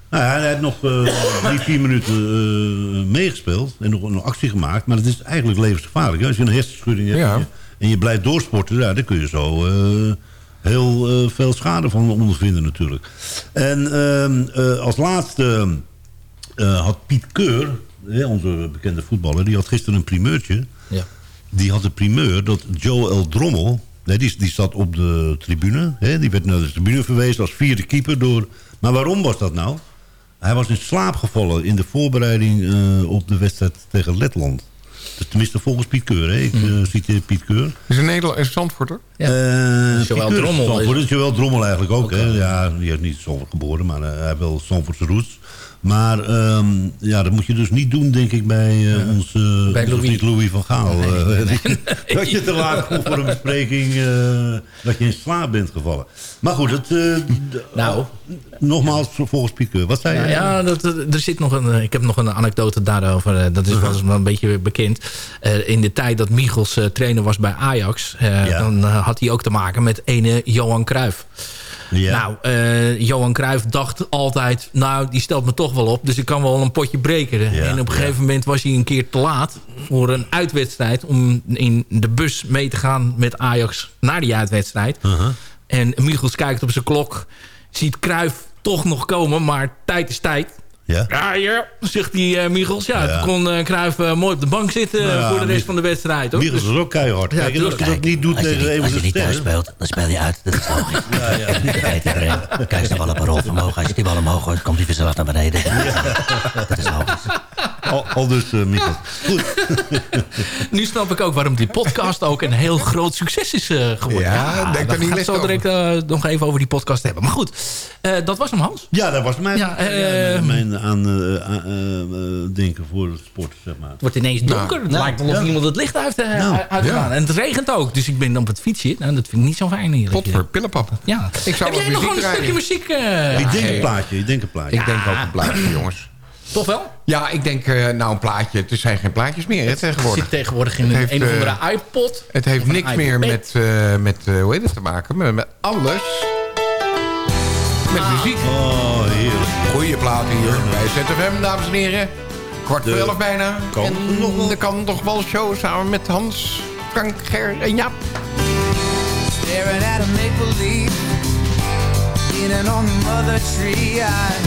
Speaker 11: Nou ja, hij heeft nog eh, drie, vier minuten eh, meegespeeld en nog een actie gemaakt. Maar het is eigenlijk levensgevaarlijk. Als je een hersenschudding hebt
Speaker 9: Ja.
Speaker 11: en, je, blijft doorsporten, ja, dan kun je zo eh, heel veel schade van ondervinden natuurlijk. En ehm, eh, als laatste eh, had Piet Keur, hè, onze bekende voetballer, die had gisteren een primeurtje.
Speaker 8: Ja.
Speaker 11: Die had de primeur dat Joel Drommel, nee, die, die zat op de tribune. Hè, die werd naar de tribune verwezen als vierde keeper door... Maar waarom was dat nou? Hij was in slaap gevallen in de voorbereiding eh, op de wedstrijd tegen Letland. Dus tenminste volgens Piet Keur. Hè. Ik eh, citeer Piet Keur.
Speaker 9: Is een Nederland, is Zandvoorter?
Speaker 8: Ja.
Speaker 11: Eh,
Speaker 8: Joël
Speaker 11: is
Speaker 8: Drommel is-
Speaker 11: is Joël Drommel eigenlijk ook. Hè. Ja, die heeft niet Zandvoort geboren, maar eh, hij heeft wel Zandvoortse roots. Maar ehm, ja, dat moet je dus niet doen, denk ik, bij onze,
Speaker 8: Bij
Speaker 11: onze
Speaker 8: Louis.
Speaker 11: Louis van Gaal.
Speaker 8: Nee,
Speaker 11: Eh,
Speaker 8: nee,
Speaker 11: Dat je te laat komt voor een bespreking, dat je in slaap bent gevallen. Maar goed, het,
Speaker 8: Nou.
Speaker 11: nogmaals volgens Piet Keur. Wat zei je?
Speaker 8: Ja, dat, er zit nog een, ik heb nog een anekdote daarover. Dat is wel eens een beetje bekend. In de tijd dat Michels trainer was bij Ajax...
Speaker 11: Ja.
Speaker 8: dan had hij ook te maken met ene Johan Cruijff. Nou, eh, Johan Cruijff dacht altijd... nou, die stelt me toch wel op, dus ik kan wel een potje breken. En op een gegeven moment was hij een keer te laat... voor een uitwedstrijd om in de bus mee te gaan met Ajax... naar die uitwedstrijd.
Speaker 11: Uh-huh.
Speaker 8: En Michels kijkt op zijn klok, ziet Cruijff toch nog komen... maar tijd is tijd.
Speaker 11: Ja?
Speaker 8: Ja, ja, zegt die eh Michels. Ja,
Speaker 11: Ja.
Speaker 8: toen kon eh Cruijff eh, mooi op de bank zitten
Speaker 11: Nou
Speaker 8: voor de rest van de wedstrijd. Hoor.
Speaker 11: Michels
Speaker 8: Dus-
Speaker 11: was ook keihard.
Speaker 8: Ja,
Speaker 11: Kijk, als je dat niet doet
Speaker 14: Als je
Speaker 11: tegen
Speaker 14: niet, als je niet thuis speelt, dan speel je uit. Dat is logisch.
Speaker 11: Ja, ja.
Speaker 14: Iedereen. Kijk ze wel op een rolvermogen. Als je die bal omhoog gooit, komt hij vanzelf naar beneden. Dat is logisch.
Speaker 11: Al, al dus, eh Michels. Goed.
Speaker 8: Nu snap ik ook waarom die podcast ook een heel groot succes is eh, geworden.
Speaker 9: Ja, denk
Speaker 8: we
Speaker 9: daar niet
Speaker 8: gaan zo direct eh, nog even over die podcast hebben. Maar goed, eh, dat was hem Hans.
Speaker 11: Ja, dat was mijn,
Speaker 8: Ja, eh,
Speaker 11: ja, mijn aan, eh, eh, eh, denken voor het sport, zeg maar.
Speaker 8: Het wordt ineens donker. het
Speaker 11: Nou,
Speaker 8: lijkt wel of
Speaker 11: ja.
Speaker 8: iemand het licht uit, eh,
Speaker 11: Nou,
Speaker 8: uitgegaan.
Speaker 9: ja.
Speaker 8: En het regent ook. Dus ik ben op het fietsje. Nou, dat vind ik niet zo fijn hier.
Speaker 9: Pot voor pillenpap.
Speaker 8: Ja.
Speaker 9: Ik zou
Speaker 8: Heb jij nog
Speaker 9: muziek
Speaker 8: een stukje muziek? eh,
Speaker 11: ik denk een plaatje, ik denk een plaatje.
Speaker 9: Ik denk ook een plaatje, jongens.
Speaker 8: Toch wel?
Speaker 9: Ja, ik denk, eh, nou een plaatje. Het zijn geen plaatjes meer hè,
Speaker 8: Het
Speaker 9: tegenwoordig.
Speaker 8: zit tegenwoordig in
Speaker 9: Het
Speaker 8: een,
Speaker 9: heeft,
Speaker 8: een of
Speaker 9: eh,
Speaker 8: andere iPod.
Speaker 9: Het heeft niks meer met, eh, met hoe heet het te maken, maar met alles. Met
Speaker 8: Ah.
Speaker 9: muziek.
Speaker 11: Oh, heerlijk.
Speaker 9: Goeie plaat hier bij ZFM, dames en heren. Kwart voor elf bijna.
Speaker 11: kan
Speaker 9: en
Speaker 11: nog wel.
Speaker 9: de kan toch wel show samen met Hans, Frank, Ger en Jaap.
Speaker 5: Staring at a maple leaf Leaning on the mother tree I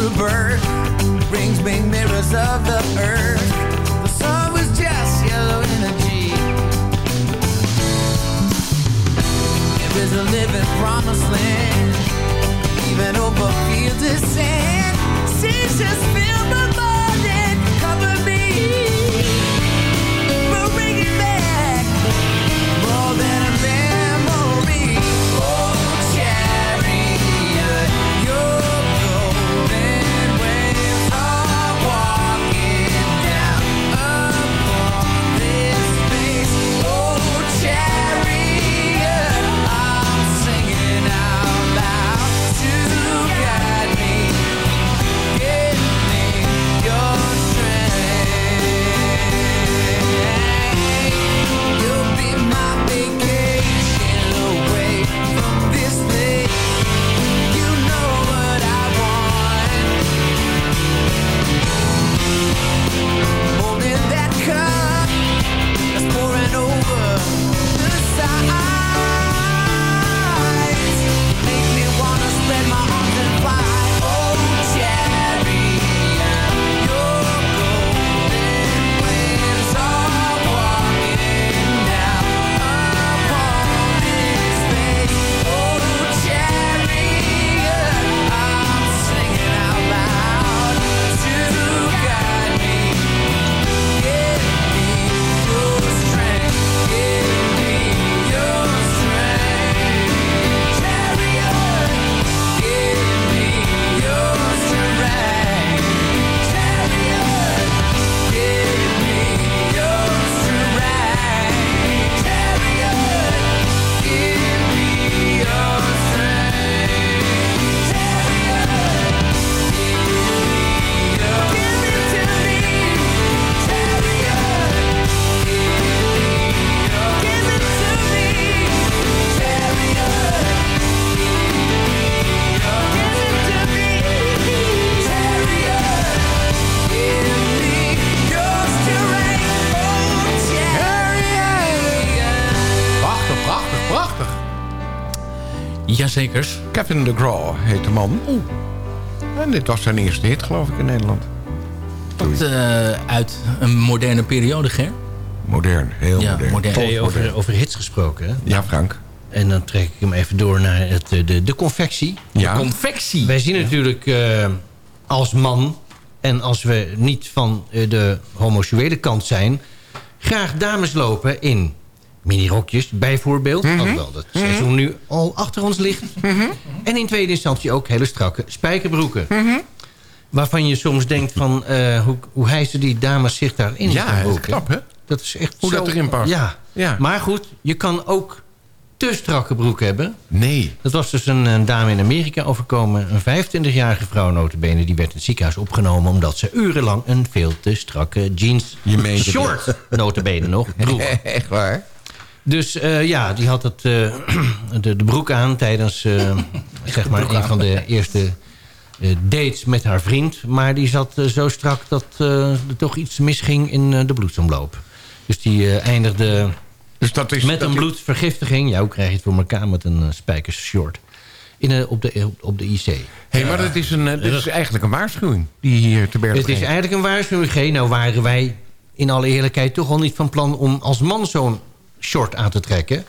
Speaker 5: moons rebirth Rings being mirrors of the earth. The sun was just yellow energy. It was a living promised land. Even over fields of sand
Speaker 9: De Graw heet de man. En dit was zijn eerste hit, geloof ik, in Nederland.
Speaker 8: Dat, eh, uit een moderne periode, Ger.
Speaker 9: Modern, heel
Speaker 8: Ja,
Speaker 9: modern.
Speaker 8: modern.
Speaker 10: Hey, over, over hits gesproken. Hè?
Speaker 9: Ja, Frank.
Speaker 10: En dan trek ik hem even door naar het, eh, de, de confectie.
Speaker 9: Ja.
Speaker 8: Confectie.
Speaker 10: Wij zien natuurlijk eh, als man... en als we niet van de homoseksuele kant zijn... graag dames lopen in minirokjes bijvoorbeeld. Alhoewel dat seizoen nu al achter ons ligt. En in tweede instantie ook hele strakke spijkerbroeken. Waarvan je soms denkt van eh, hoe, hoe hijsen die dames zich daarin
Speaker 9: Ja, dat is knap, hè?
Speaker 10: Dat is echt
Speaker 9: Hoe
Speaker 10: zo-
Speaker 9: dat erin past.
Speaker 10: Ja.
Speaker 9: Ja.
Speaker 10: Maar goed, je kan ook te strakke broek hebben.
Speaker 9: Nee.
Speaker 10: Dat was dus een, een dame in Amerika overkomen. Een 25-jarige vrouw notabene. Die werd in het ziekenhuis opgenomen... omdat ze urenlang een veel te strakke jeans
Speaker 9: Je
Speaker 10: short notabene nog droeg.
Speaker 9: Echt waar?
Speaker 10: Dus eh, ja, die had het, eh, de, de broek aan tijdens eh, zeg maar een van de eerste eh, dates met haar vriend. Maar die zat zo strak dat eh, er toch iets misging in eh, de bloedsomloop. Dus die eh, eindigde
Speaker 9: Dus dat is,
Speaker 10: met
Speaker 9: dat
Speaker 10: een bloedvergiftiging. Ja, hoe krijg je het voor elkaar met een uh, spijkers short? In, op, de, op de IC.
Speaker 9: Hé, maar dat is, een, dit is eigenlijk een waarschuwing die hier te bergen
Speaker 10: Het is eigenlijk een waarschuwing. Nou waren wij in alle eerlijkheid toch al niet van plan... om als man zo'n short aan te trekken.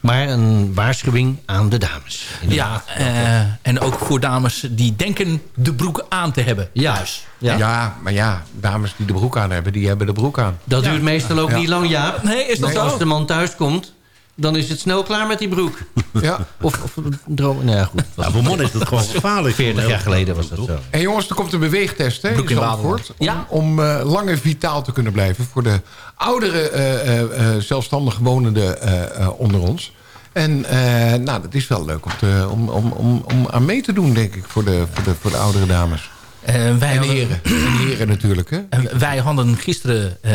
Speaker 10: Maar een waarschuwing aan de dames.
Speaker 8: Ja, eh, en ook voor dames die denken de broek aan te hebben
Speaker 10: Ja.
Speaker 8: thuis.
Speaker 10: Ja.
Speaker 9: Ja. maar ja, dames die de broek aan hebben, die hebben de broek aan.
Speaker 10: Dat duurt meestal ook
Speaker 9: Ja.
Speaker 10: niet lang, Jaap.
Speaker 8: Nee, is dat
Speaker 10: Want
Speaker 8: zo?
Speaker 10: Als de man thuis komt, dan is het snel klaar met die broek.
Speaker 9: Ja.
Speaker 10: Of, of droom... Nou ja, goed.
Speaker 11: Ja, voor mannen is dat gewoon gevaarlijk.
Speaker 10: 40 jaar geleden was dat zo.
Speaker 9: En jongens, er komt een beweegtest hè,
Speaker 8: Broek
Speaker 9: in
Speaker 8: in
Speaker 9: Zandvoort. Om,
Speaker 8: Ja.
Speaker 9: om eh, langer vitaal te kunnen blijven voor de oudere eh, eh, eh, zelfstandig wonenden eh, eh, onder ons. En eh, nou, dat is wel leuk om, te, om, om, om, om aan mee te doen, denk ik, voor de, voor de, voor de oudere dames.
Speaker 8: Wij,
Speaker 9: En
Speaker 8: hadden,
Speaker 9: heren. En heren natuurlijk, hè.
Speaker 8: en wij hadden gisteren, eh,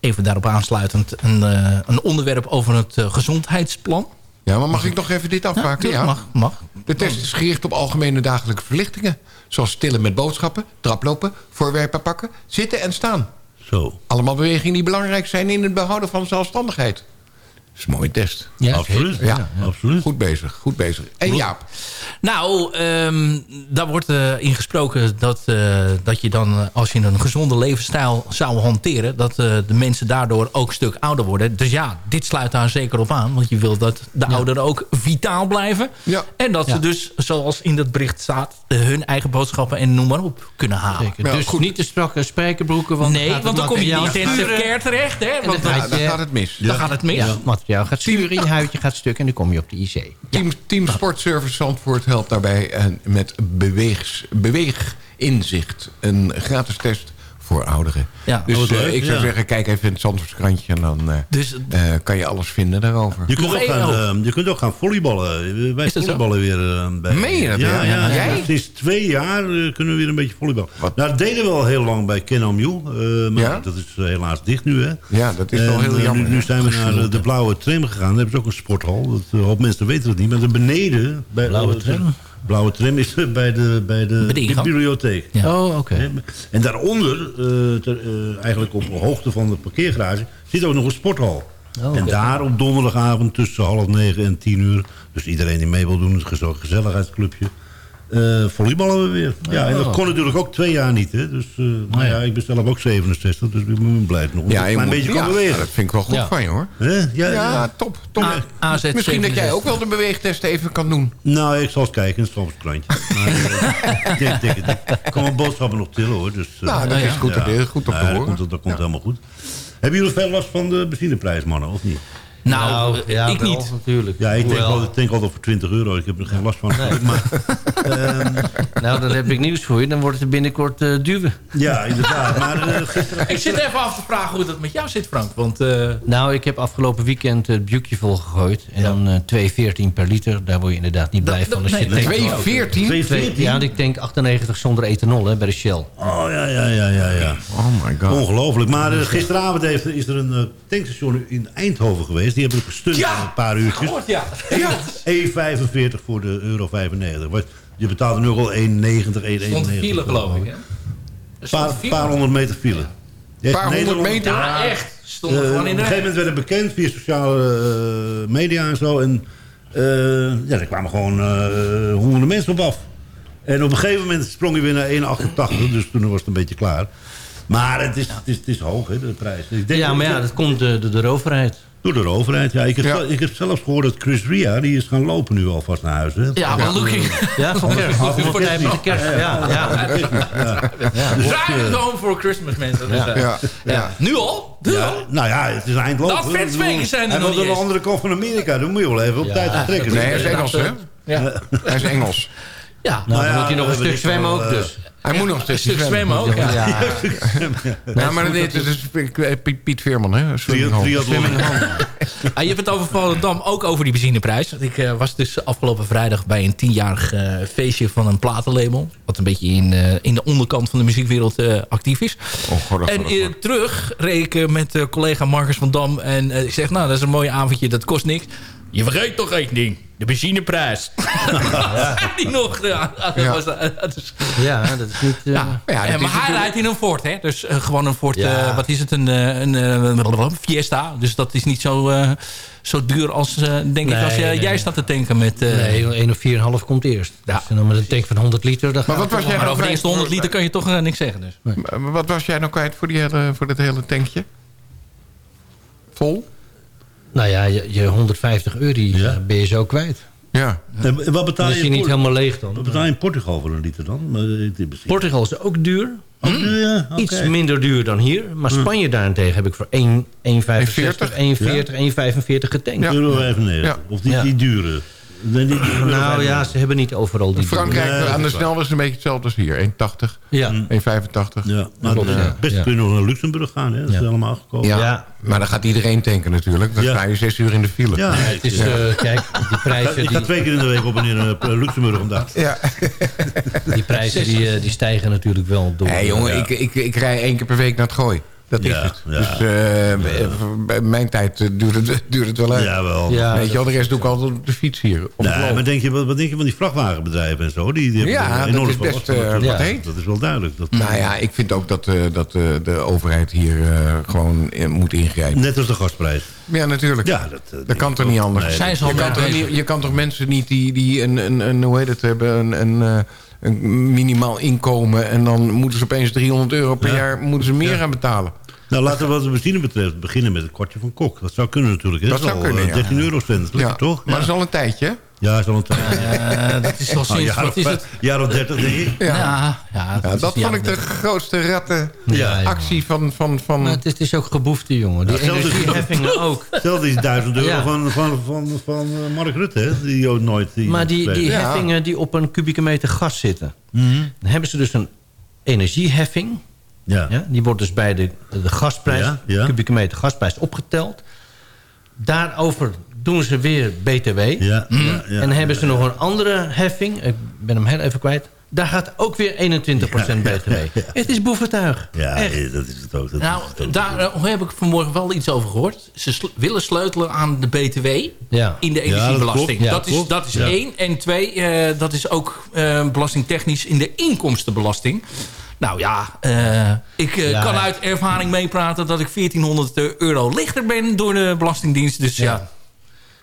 Speaker 8: even daarop aansluitend... een, eh, een onderwerp over het eh, gezondheidsplan.
Speaker 9: Ja, maar mag ik nog even dit afmaken?
Speaker 8: Ja, mag, mag.
Speaker 9: De test is gericht op algemene dagelijkse verlichtingen. Zoals stillen met boodschappen, traplopen, voorwerpen pakken, zitten en staan.
Speaker 11: Zo.
Speaker 9: Allemaal bewegingen die belangrijk zijn in het behouden van zelfstandigheid. Dat is een mooie test.
Speaker 10: Ja,
Speaker 11: Absoluut.
Speaker 9: Ja,
Speaker 11: absoluut.
Speaker 9: Goed bezig, goed bezig. En Jaap,
Speaker 8: Nou, ehm, daar wordt eh in gesproken dat, eh, dat je dan, eh, als je een gezonde levensstijl zou hanteren... dat eh, de mensen daardoor ook een stuk ouder worden. Dus ja, dit sluit daar zeker op aan. Want je wil dat de ouderen ook vitaal blijven.
Speaker 9: Ja.
Speaker 8: En dat
Speaker 10: Ja.
Speaker 8: ze dus, zoals in dat bericht staat... hun eigen boodschappen en noem maar op kunnen halen.
Speaker 10: Zeker. Dus
Speaker 9: goed.
Speaker 10: niet te strakke spijkerbroeken. Want
Speaker 8: Nee, want dan kom je in intensive
Speaker 10: schuren.
Speaker 8: care terecht. Hè? Want
Speaker 10: dan gaat
Speaker 9: het mis.
Speaker 8: dan gaat het mis.
Speaker 10: Ja, gaat sturen, je huidje gaat stuk en dan kom je op de IC.
Speaker 9: Team, Team Sportservice Zandvoort helpt daarbij eh, met beweegs, beweeginzicht. Een gratis test voor ouderen.
Speaker 8: Ja.
Speaker 9: dus
Speaker 11: Oh,
Speaker 9: eh, ik zou
Speaker 11: ja.
Speaker 9: zeggen, kijk even in het Zandvoorts krantje... en dan eh,
Speaker 8: Dus
Speaker 9: eh, kan je alles vinden daarover.
Speaker 11: Je kunt, ook gaan, eh, je kunt ook gaan volleyballen. Wij
Speaker 8: Is dat zo?
Speaker 11: volleyballen weer eh, bij.
Speaker 9: Meen je dat,
Speaker 11: Ja,
Speaker 9: ja?
Speaker 11: Sinds twee jaar kunnen we weer een beetje volleyballen.
Speaker 9: Wat?
Speaker 11: Nou, dat deden we al heel lang bij Ken eh, maar
Speaker 9: Ja?
Speaker 11: dat is helaas dicht nu, hè.
Speaker 9: Ja, dat is wel heel jammer.
Speaker 11: Nu, zijn we naar de Blauwe Tram gegaan. Daar hebben ze ook een sporthal. Dat, hoop mensen weten het niet. Maar de beneden... Bij,
Speaker 10: Blauwe Tram?
Speaker 11: Blauwe Tram is bij de, bij de,
Speaker 8: Bij de
Speaker 11: bibliotheek.
Speaker 8: Ja.
Speaker 10: Oh, oké.
Speaker 11: En daaronder, eh, ter, eh, eigenlijk op hoogte van de parkeergarage, zit ook nog een sporthal.
Speaker 10: Oh,
Speaker 11: en daar op donderdagavond tussen half negen en tien uur... dus iedereen die mee wil doen, het gez- gezelligheidsclubje... eh volleyballen we weer. Ja, en dat
Speaker 10: Oh.
Speaker 11: kon natuurlijk ook twee jaar niet. Hè? Dus uh, nou ja, ik ben zelf ook 67, dus ik ben blij dat ik nog
Speaker 9: Ja,
Speaker 11: een
Speaker 9: je
Speaker 11: klein
Speaker 9: moet-
Speaker 11: beetje
Speaker 9: ja,
Speaker 11: kan bewegen.
Speaker 9: dat vind ik wel goed
Speaker 10: Ja.
Speaker 9: van je, hoor.
Speaker 11: Ja,
Speaker 9: Ja,
Speaker 11: ja.
Speaker 9: top. top.
Speaker 8: A- AZ
Speaker 9: Misschien dat jij
Speaker 8: 67.
Speaker 9: ook wel de beweegtest even kan doen.
Speaker 11: Nou, ik zal eens kijken, het het krantje. Eh, ik denk, denk, denk, ik kan mijn boodschappen nog tillen, hoor. Dus, eh,
Speaker 9: Nou, dat is goed goed om te
Speaker 11: ja,
Speaker 9: horen.
Speaker 11: Dat komt, dat komt helemaal goed. Hebben jullie veel last van de benzineprijs, mannen, of niet?
Speaker 8: Nou,
Speaker 10: ja,
Speaker 8: ik
Speaker 10: wel,
Speaker 8: niet.
Speaker 10: natuurlijk.
Speaker 11: Ja, ik denk, ik denk altijd voor 20 euro. Ik heb er geen last van. Maar, ehm,
Speaker 10: Nou, dan heb ik nieuws voor je. Dan wordt het binnenkort eh duwen.
Speaker 11: ja, inderdaad. Maar eh, gisteren...
Speaker 8: Ik zit even af te vragen hoe dat met jou zit, Frank. Want eh,
Speaker 10: Nou, ik heb afgelopen weekend het buikje volgegooid. En dan eh 2,14 per liter. Daar word je inderdaad niet blij van. als
Speaker 8: nee,
Speaker 10: je
Speaker 8: nee,
Speaker 10: tankt.
Speaker 9: 2,14?
Speaker 11: 2,14?
Speaker 10: Ja, ik denk 98 zonder ethanol hè, bij de Shell.
Speaker 11: Oh, ja, ja, ja, ja. ja.
Speaker 9: Oh my god.
Speaker 11: Ongelooflijk. Maar gisteravond heeft, is er een tankstation in Eindhoven geweest. Die hebben gestund
Speaker 8: Ja,
Speaker 11: een paar uurtjes.
Speaker 8: gehoord, ja.
Speaker 11: E45 voor de euro 95. Wat- Je betaalde nu al 1,90, 1,91.
Speaker 8: stond een file, geloof ik. Hè?
Speaker 11: Een paar,
Speaker 8: een
Speaker 11: paar honderd meter file. Ja,
Speaker 9: Paar honderd
Speaker 11: Nederland-
Speaker 9: meter?
Speaker 8: Ja, echt. Stond
Speaker 11: Eh,
Speaker 8: er
Speaker 11: op
Speaker 8: gewoon
Speaker 11: een
Speaker 8: in
Speaker 11: gegeven moment werd het bekend via sociale eh, media en zo. En eh, ja, daar kwamen gewoon eh, honderden mensen op af. En op een gegeven moment sprong je weer naar 1,88. Dus toen was het een beetje klaar. Maar het is, het is, het is hoog, hè, de prijs. Ik denk-
Speaker 10: Ja, maar ja, dat komt door de, door de overheid.
Speaker 11: Door de overheid, ja. Ik heb, ik heb zelfs gehoord dat Chris Ria, die is gaan lopen nu alvast naar huis. Hè.
Speaker 8: Ja, maar looking.
Speaker 10: Ja, van kerst.
Speaker 11: Ja,
Speaker 10: Voor de
Speaker 11: kerst.
Speaker 10: kerst. Ja, ja.
Speaker 8: Ja.
Speaker 11: Eh,
Speaker 8: home for Christmas, mensen. Dus,
Speaker 11: Ja.
Speaker 8: eh,
Speaker 11: Ja.
Speaker 8: ja. Nu al? Nu
Speaker 11: Ja,
Speaker 8: al?
Speaker 11: nou ja, het is een eindloop.
Speaker 8: Dat Vegas zijn er nog niet
Speaker 11: aan de andere kant van Amerika. Dan moet je wel even op
Speaker 10: Ja.
Speaker 11: tijd vertrekken.
Speaker 9: Nee, hij is Engels, hè?
Speaker 8: Ja.
Speaker 9: Hij is Engels.
Speaker 8: Ja.
Speaker 10: Nou, dan
Speaker 11: ja,
Speaker 10: moet hij nog een stuk zwemmen ook dus.
Speaker 9: Hij moet nog een stukje
Speaker 8: zwemmen ook, ja.
Speaker 10: Ja.
Speaker 9: Ja, maar dit is Piet, Piet Veerman, hè?
Speaker 11: Triathlon.
Speaker 8: Ah, je hebt het over Volendam, ook over die benzineprijs. Want Ik eh, was dus afgelopen vrijdag bij een tienjarig eh, feestje van een platenlabel. Wat een beetje in, eh, in de onderkant van de muziekwereld eh, actief is.
Speaker 9: Oh,
Speaker 8: en terug reed ik met eh, collega Marcus van Dam. En eh, ik zeg, nou, dat is een mooi avondje, dat kost niks. Je vergeet toch één ding. De benzineprijs. Die nog. Ja, dat
Speaker 9: Ja.
Speaker 8: was, eh, dus-
Speaker 10: Ja, dat is niet... eh,
Speaker 8: ja.
Speaker 9: Ja,
Speaker 8: Eh,
Speaker 9: dat
Speaker 8: maar
Speaker 9: is
Speaker 8: hij
Speaker 9: natuurlijk-
Speaker 8: rijdt in een Ford, hè? Dus eh, gewoon een Ford,
Speaker 10: Ja.
Speaker 8: eh, wat is het, een, eh, een, eh, Fiesta. Dus dat is niet zo, eh, zo duur als, eh, denk ik,
Speaker 10: Nee,
Speaker 8: als eh,
Speaker 10: nee,
Speaker 8: jij
Speaker 10: nee.
Speaker 8: staat te tanken met... eh,
Speaker 10: Nee, 1 of 4,5 komt eerst.
Speaker 8: Ja.
Speaker 10: Dus dan met een tank van 100 liter... Dan
Speaker 9: Maar
Speaker 10: gaat
Speaker 9: wat was
Speaker 10: het
Speaker 9: jij
Speaker 8: maar
Speaker 9: nou
Speaker 8: over de eerste 100
Speaker 9: voor-
Speaker 8: liter kan je toch eh, niks zeggen. Dus.
Speaker 9: Maar Wat was jij nou kwijt voor, die hele, voor dit hele tankje? Vol?
Speaker 10: Nou ja, je, je 150 euro
Speaker 11: Ja.
Speaker 10: eh, ben je zo kwijt.
Speaker 9: Ja.
Speaker 11: En wat betaal
Speaker 10: is
Speaker 11: je,
Speaker 10: je niet helemaal leeg dan.
Speaker 11: wat betaal je in Portugal voor een liter dan? Eh, is-
Speaker 10: Portugal is ook duur.
Speaker 11: Ja, oké.
Speaker 10: Iets minder duur dan hier. Maar Spanje daarentegen heb ik voor 1 1,65, 1,40, 1,45 getankt.
Speaker 9: Ja.
Speaker 11: Euro 95.
Speaker 9: Ja.
Speaker 11: Of die,
Speaker 10: Ja.
Speaker 11: die dure.
Speaker 10: Nou
Speaker 11: 95.
Speaker 10: ja, ze hebben niet overal die
Speaker 9: Frankrijk
Speaker 11: Nee,
Speaker 9: aan de snelweg is een beetje hetzelfde als hier. 1,80,
Speaker 10: Ja.
Speaker 9: 1,85.
Speaker 11: Ja, maar
Speaker 10: Klopt, ja. Ja.
Speaker 11: kun je nog naar Luxemburg gaan. Hè? Dat is helemaal gekomen.
Speaker 9: Ja,
Speaker 10: Ja.
Speaker 9: maar dan gaat iedereen tanken natuurlijk. Dan
Speaker 11: Ja.
Speaker 9: sta je zes uur in de file.
Speaker 11: Ja,
Speaker 10: Het is, eh, kijk, die prijzen,
Speaker 11: ik ga
Speaker 10: die,
Speaker 11: twee keer in de week op en neer naar eh, Luxemburg om dat.
Speaker 9: Ja.
Speaker 10: die, prijzen die, eh, die stijgen natuurlijk wel door.
Speaker 9: Nee, jongen,
Speaker 10: Ja.
Speaker 9: ik, ik, ik rij één keer per week naar het gooi. Dat is
Speaker 11: Ja,
Speaker 9: het.
Speaker 11: ja.
Speaker 9: Dus eh, bij mijn tijd eh, duurde het, duurde het wel uit.
Speaker 11: Ja, wel.
Speaker 10: Ja,
Speaker 9: Weet je wel, de rest doe ik altijd op de fiets hier. Op
Speaker 11: Nee, maar denk je, wat, wat denk je van die vrachtwagenbedrijven en zo? Die, die hebben
Speaker 9: Ja, dat is best, eh,
Speaker 10: wat
Speaker 9: heet.
Speaker 11: Dat is wel duidelijk. Dat,
Speaker 9: Nou ja, ik vind ook dat, eh, dat eh, de overheid hier eh, gewoon eh, moet ingrijpen.
Speaker 11: Net als de gasprijs.
Speaker 9: Ja, natuurlijk.
Speaker 11: Ja, dat, eh,
Speaker 9: Dat kan toch niet anders?
Speaker 11: Nee,
Speaker 8: Zijn ze al
Speaker 9: je, kan toch je kan toch mensen niet die, die een, een, een, hoe heet het, hebben, een, een, eh, een minimaal inkomen... en dan moeten ze opeens 300 euro per
Speaker 11: Ja.
Speaker 9: jaar moeten ze meer gaan betalen.
Speaker 11: Nou, laten we wat de benzine betreft beginnen met het kwartje van Kok. Dat zou kunnen natuurlijk. hè?
Speaker 9: Dat zou
Speaker 11: al,
Speaker 9: kunnen,
Speaker 11: eh,
Speaker 9: ja.
Speaker 11: 13 eurocent, lekker
Speaker 9: Ja,
Speaker 11: toch?
Speaker 9: Maar
Speaker 11: ja.
Speaker 9: dat is al een tijdje. hè?
Speaker 11: Ja, is al een tijd.
Speaker 8: Eh, dat is al
Speaker 11: Nou,
Speaker 8: sinds, wat is het?
Speaker 11: jaar of 30, denk ik.
Speaker 9: Ja.
Speaker 8: Ja, ja,
Speaker 9: Ja,
Speaker 8: is
Speaker 9: dat
Speaker 8: ja,
Speaker 9: vond ik de grootste ratten
Speaker 10: Ja,
Speaker 9: actie van... van, van
Speaker 10: Maar het, is- het is ook geboefte, jongen. Die energieheffingen ook.
Speaker 11: Stel, die is 1000 euro
Speaker 10: Ja.
Speaker 11: van, van, van, van eh, Mark Rutte, hè? Die ook nooit... Die
Speaker 10: Maar die, die
Speaker 9: Ja.
Speaker 10: heffingen die op een kubieke meter gas zitten...
Speaker 11: Mhm.
Speaker 10: dan hebben ze dus een energieheffing.
Speaker 11: Ja.
Speaker 10: Ja, die wordt dus bij de, de gasprijs,
Speaker 11: Ja, ja.
Speaker 10: kubieke meter gasprijs opgeteld. Daarover doen ze weer BTW.
Speaker 11: Ja, ja,
Speaker 10: en hebben ze nog een andere heffing. Ik ben hem heel even kwijt. Daar gaat ook weer 21% BTW. Het is boeventuig.
Speaker 11: Ja,
Speaker 10: Echt.
Speaker 11: dat is het ook. Dat
Speaker 8: Nou,
Speaker 11: het ook.
Speaker 8: daar eh, heb ik vanmorgen wel iets over gehoord. Ze sl- willen sleutelen aan de BTW in de energiebelasting. dat, is, dat is één. En twee, eh, dat is ook eh, belastingtechnisch in de inkomstenbelasting. Nou ja, eh, ik eh,
Speaker 10: Ja.
Speaker 8: kan uit ervaring meepraten dat ik 1400 euro lichter ben door de Belastingdienst. Dus ja.
Speaker 10: Ja.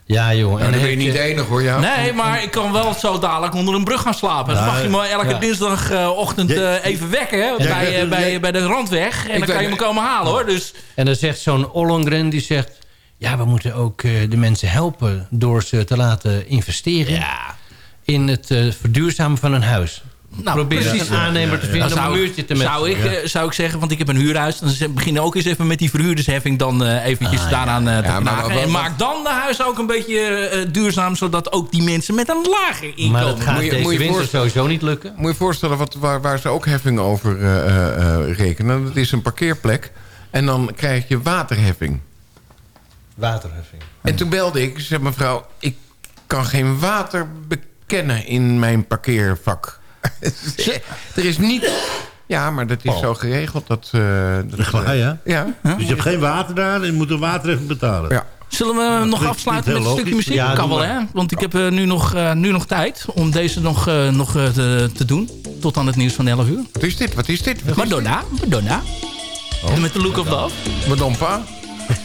Speaker 10: Ja, jongen.
Speaker 9: Nou,
Speaker 10: En
Speaker 9: dan ben je niet de enige hoor, ja.
Speaker 8: Nee, maar ik kan wel zo dadelijk onder een brug gaan slapen. Dan mag je me elke
Speaker 10: ja.
Speaker 8: dinsdagochtend eh, even wekken hè, bij, eh, bij, bij de randweg. En dan kan je me komen halen hoor. Dus
Speaker 10: En dan zegt zo'n Ollongren, die zegt... ja, we moeten ook eh, de mensen helpen... door ze te laten investeren...
Speaker 8: ja,
Speaker 10: in het eh, verduurzamen van een huis.
Speaker 8: Nou,
Speaker 10: Probeer eens
Speaker 8: precies.
Speaker 10: een aannemer te vinden om
Speaker 8: zou,
Speaker 10: een muurtje te met.
Speaker 8: zou, ik, eh, zou ik zeggen, want ik heb een huurhuis. Dan ze- begin ook eens even met die verhuurdersheffing dan eh, eventjes
Speaker 10: Ah,
Speaker 8: daaraan eh, te
Speaker 9: Ja, maar
Speaker 8: En maak dan de huis ook een beetje duurzaam... zodat ook die mensen met een lager inkomen...
Speaker 10: maar dat gaat
Speaker 9: Moet je-
Speaker 10: deze
Speaker 9: moet je
Speaker 10: winter
Speaker 9: voorstellen-
Speaker 10: sowieso niet lukken.
Speaker 9: Moet je je voorstellen wat, waar, waar ze ook heffing over eh, eh, eh, rekenen. Dat is een parkeerplek. En dan krijg je waterheffing.
Speaker 10: Waterheffing.
Speaker 9: En toen belde ik. Zei mevrouw, ik kan geen water bekennen in mijn parkeervak. er is niet... Ja, maar dat is zo geregeld. Dat, eh,
Speaker 11: eh, ja? Dus je hebt geen water daar en je moet de even betalen?
Speaker 9: Ja.
Speaker 8: Zullen we nog afsluiten met een stukje muziek?
Speaker 10: Ja,
Speaker 8: kan wel, hè? Want ik heb eh, nu, nog, nu nog tijd om deze nog, nog te, te, doen. Tot aan het nieuws van 11 uur.
Speaker 9: Wat is dit? Wat is dit?
Speaker 8: Madonna. Madonna.
Speaker 11: Oh,
Speaker 8: met de look of love.
Speaker 9: Madonna.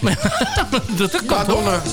Speaker 8: dat kan
Speaker 9: Madonna.
Speaker 15: Toch?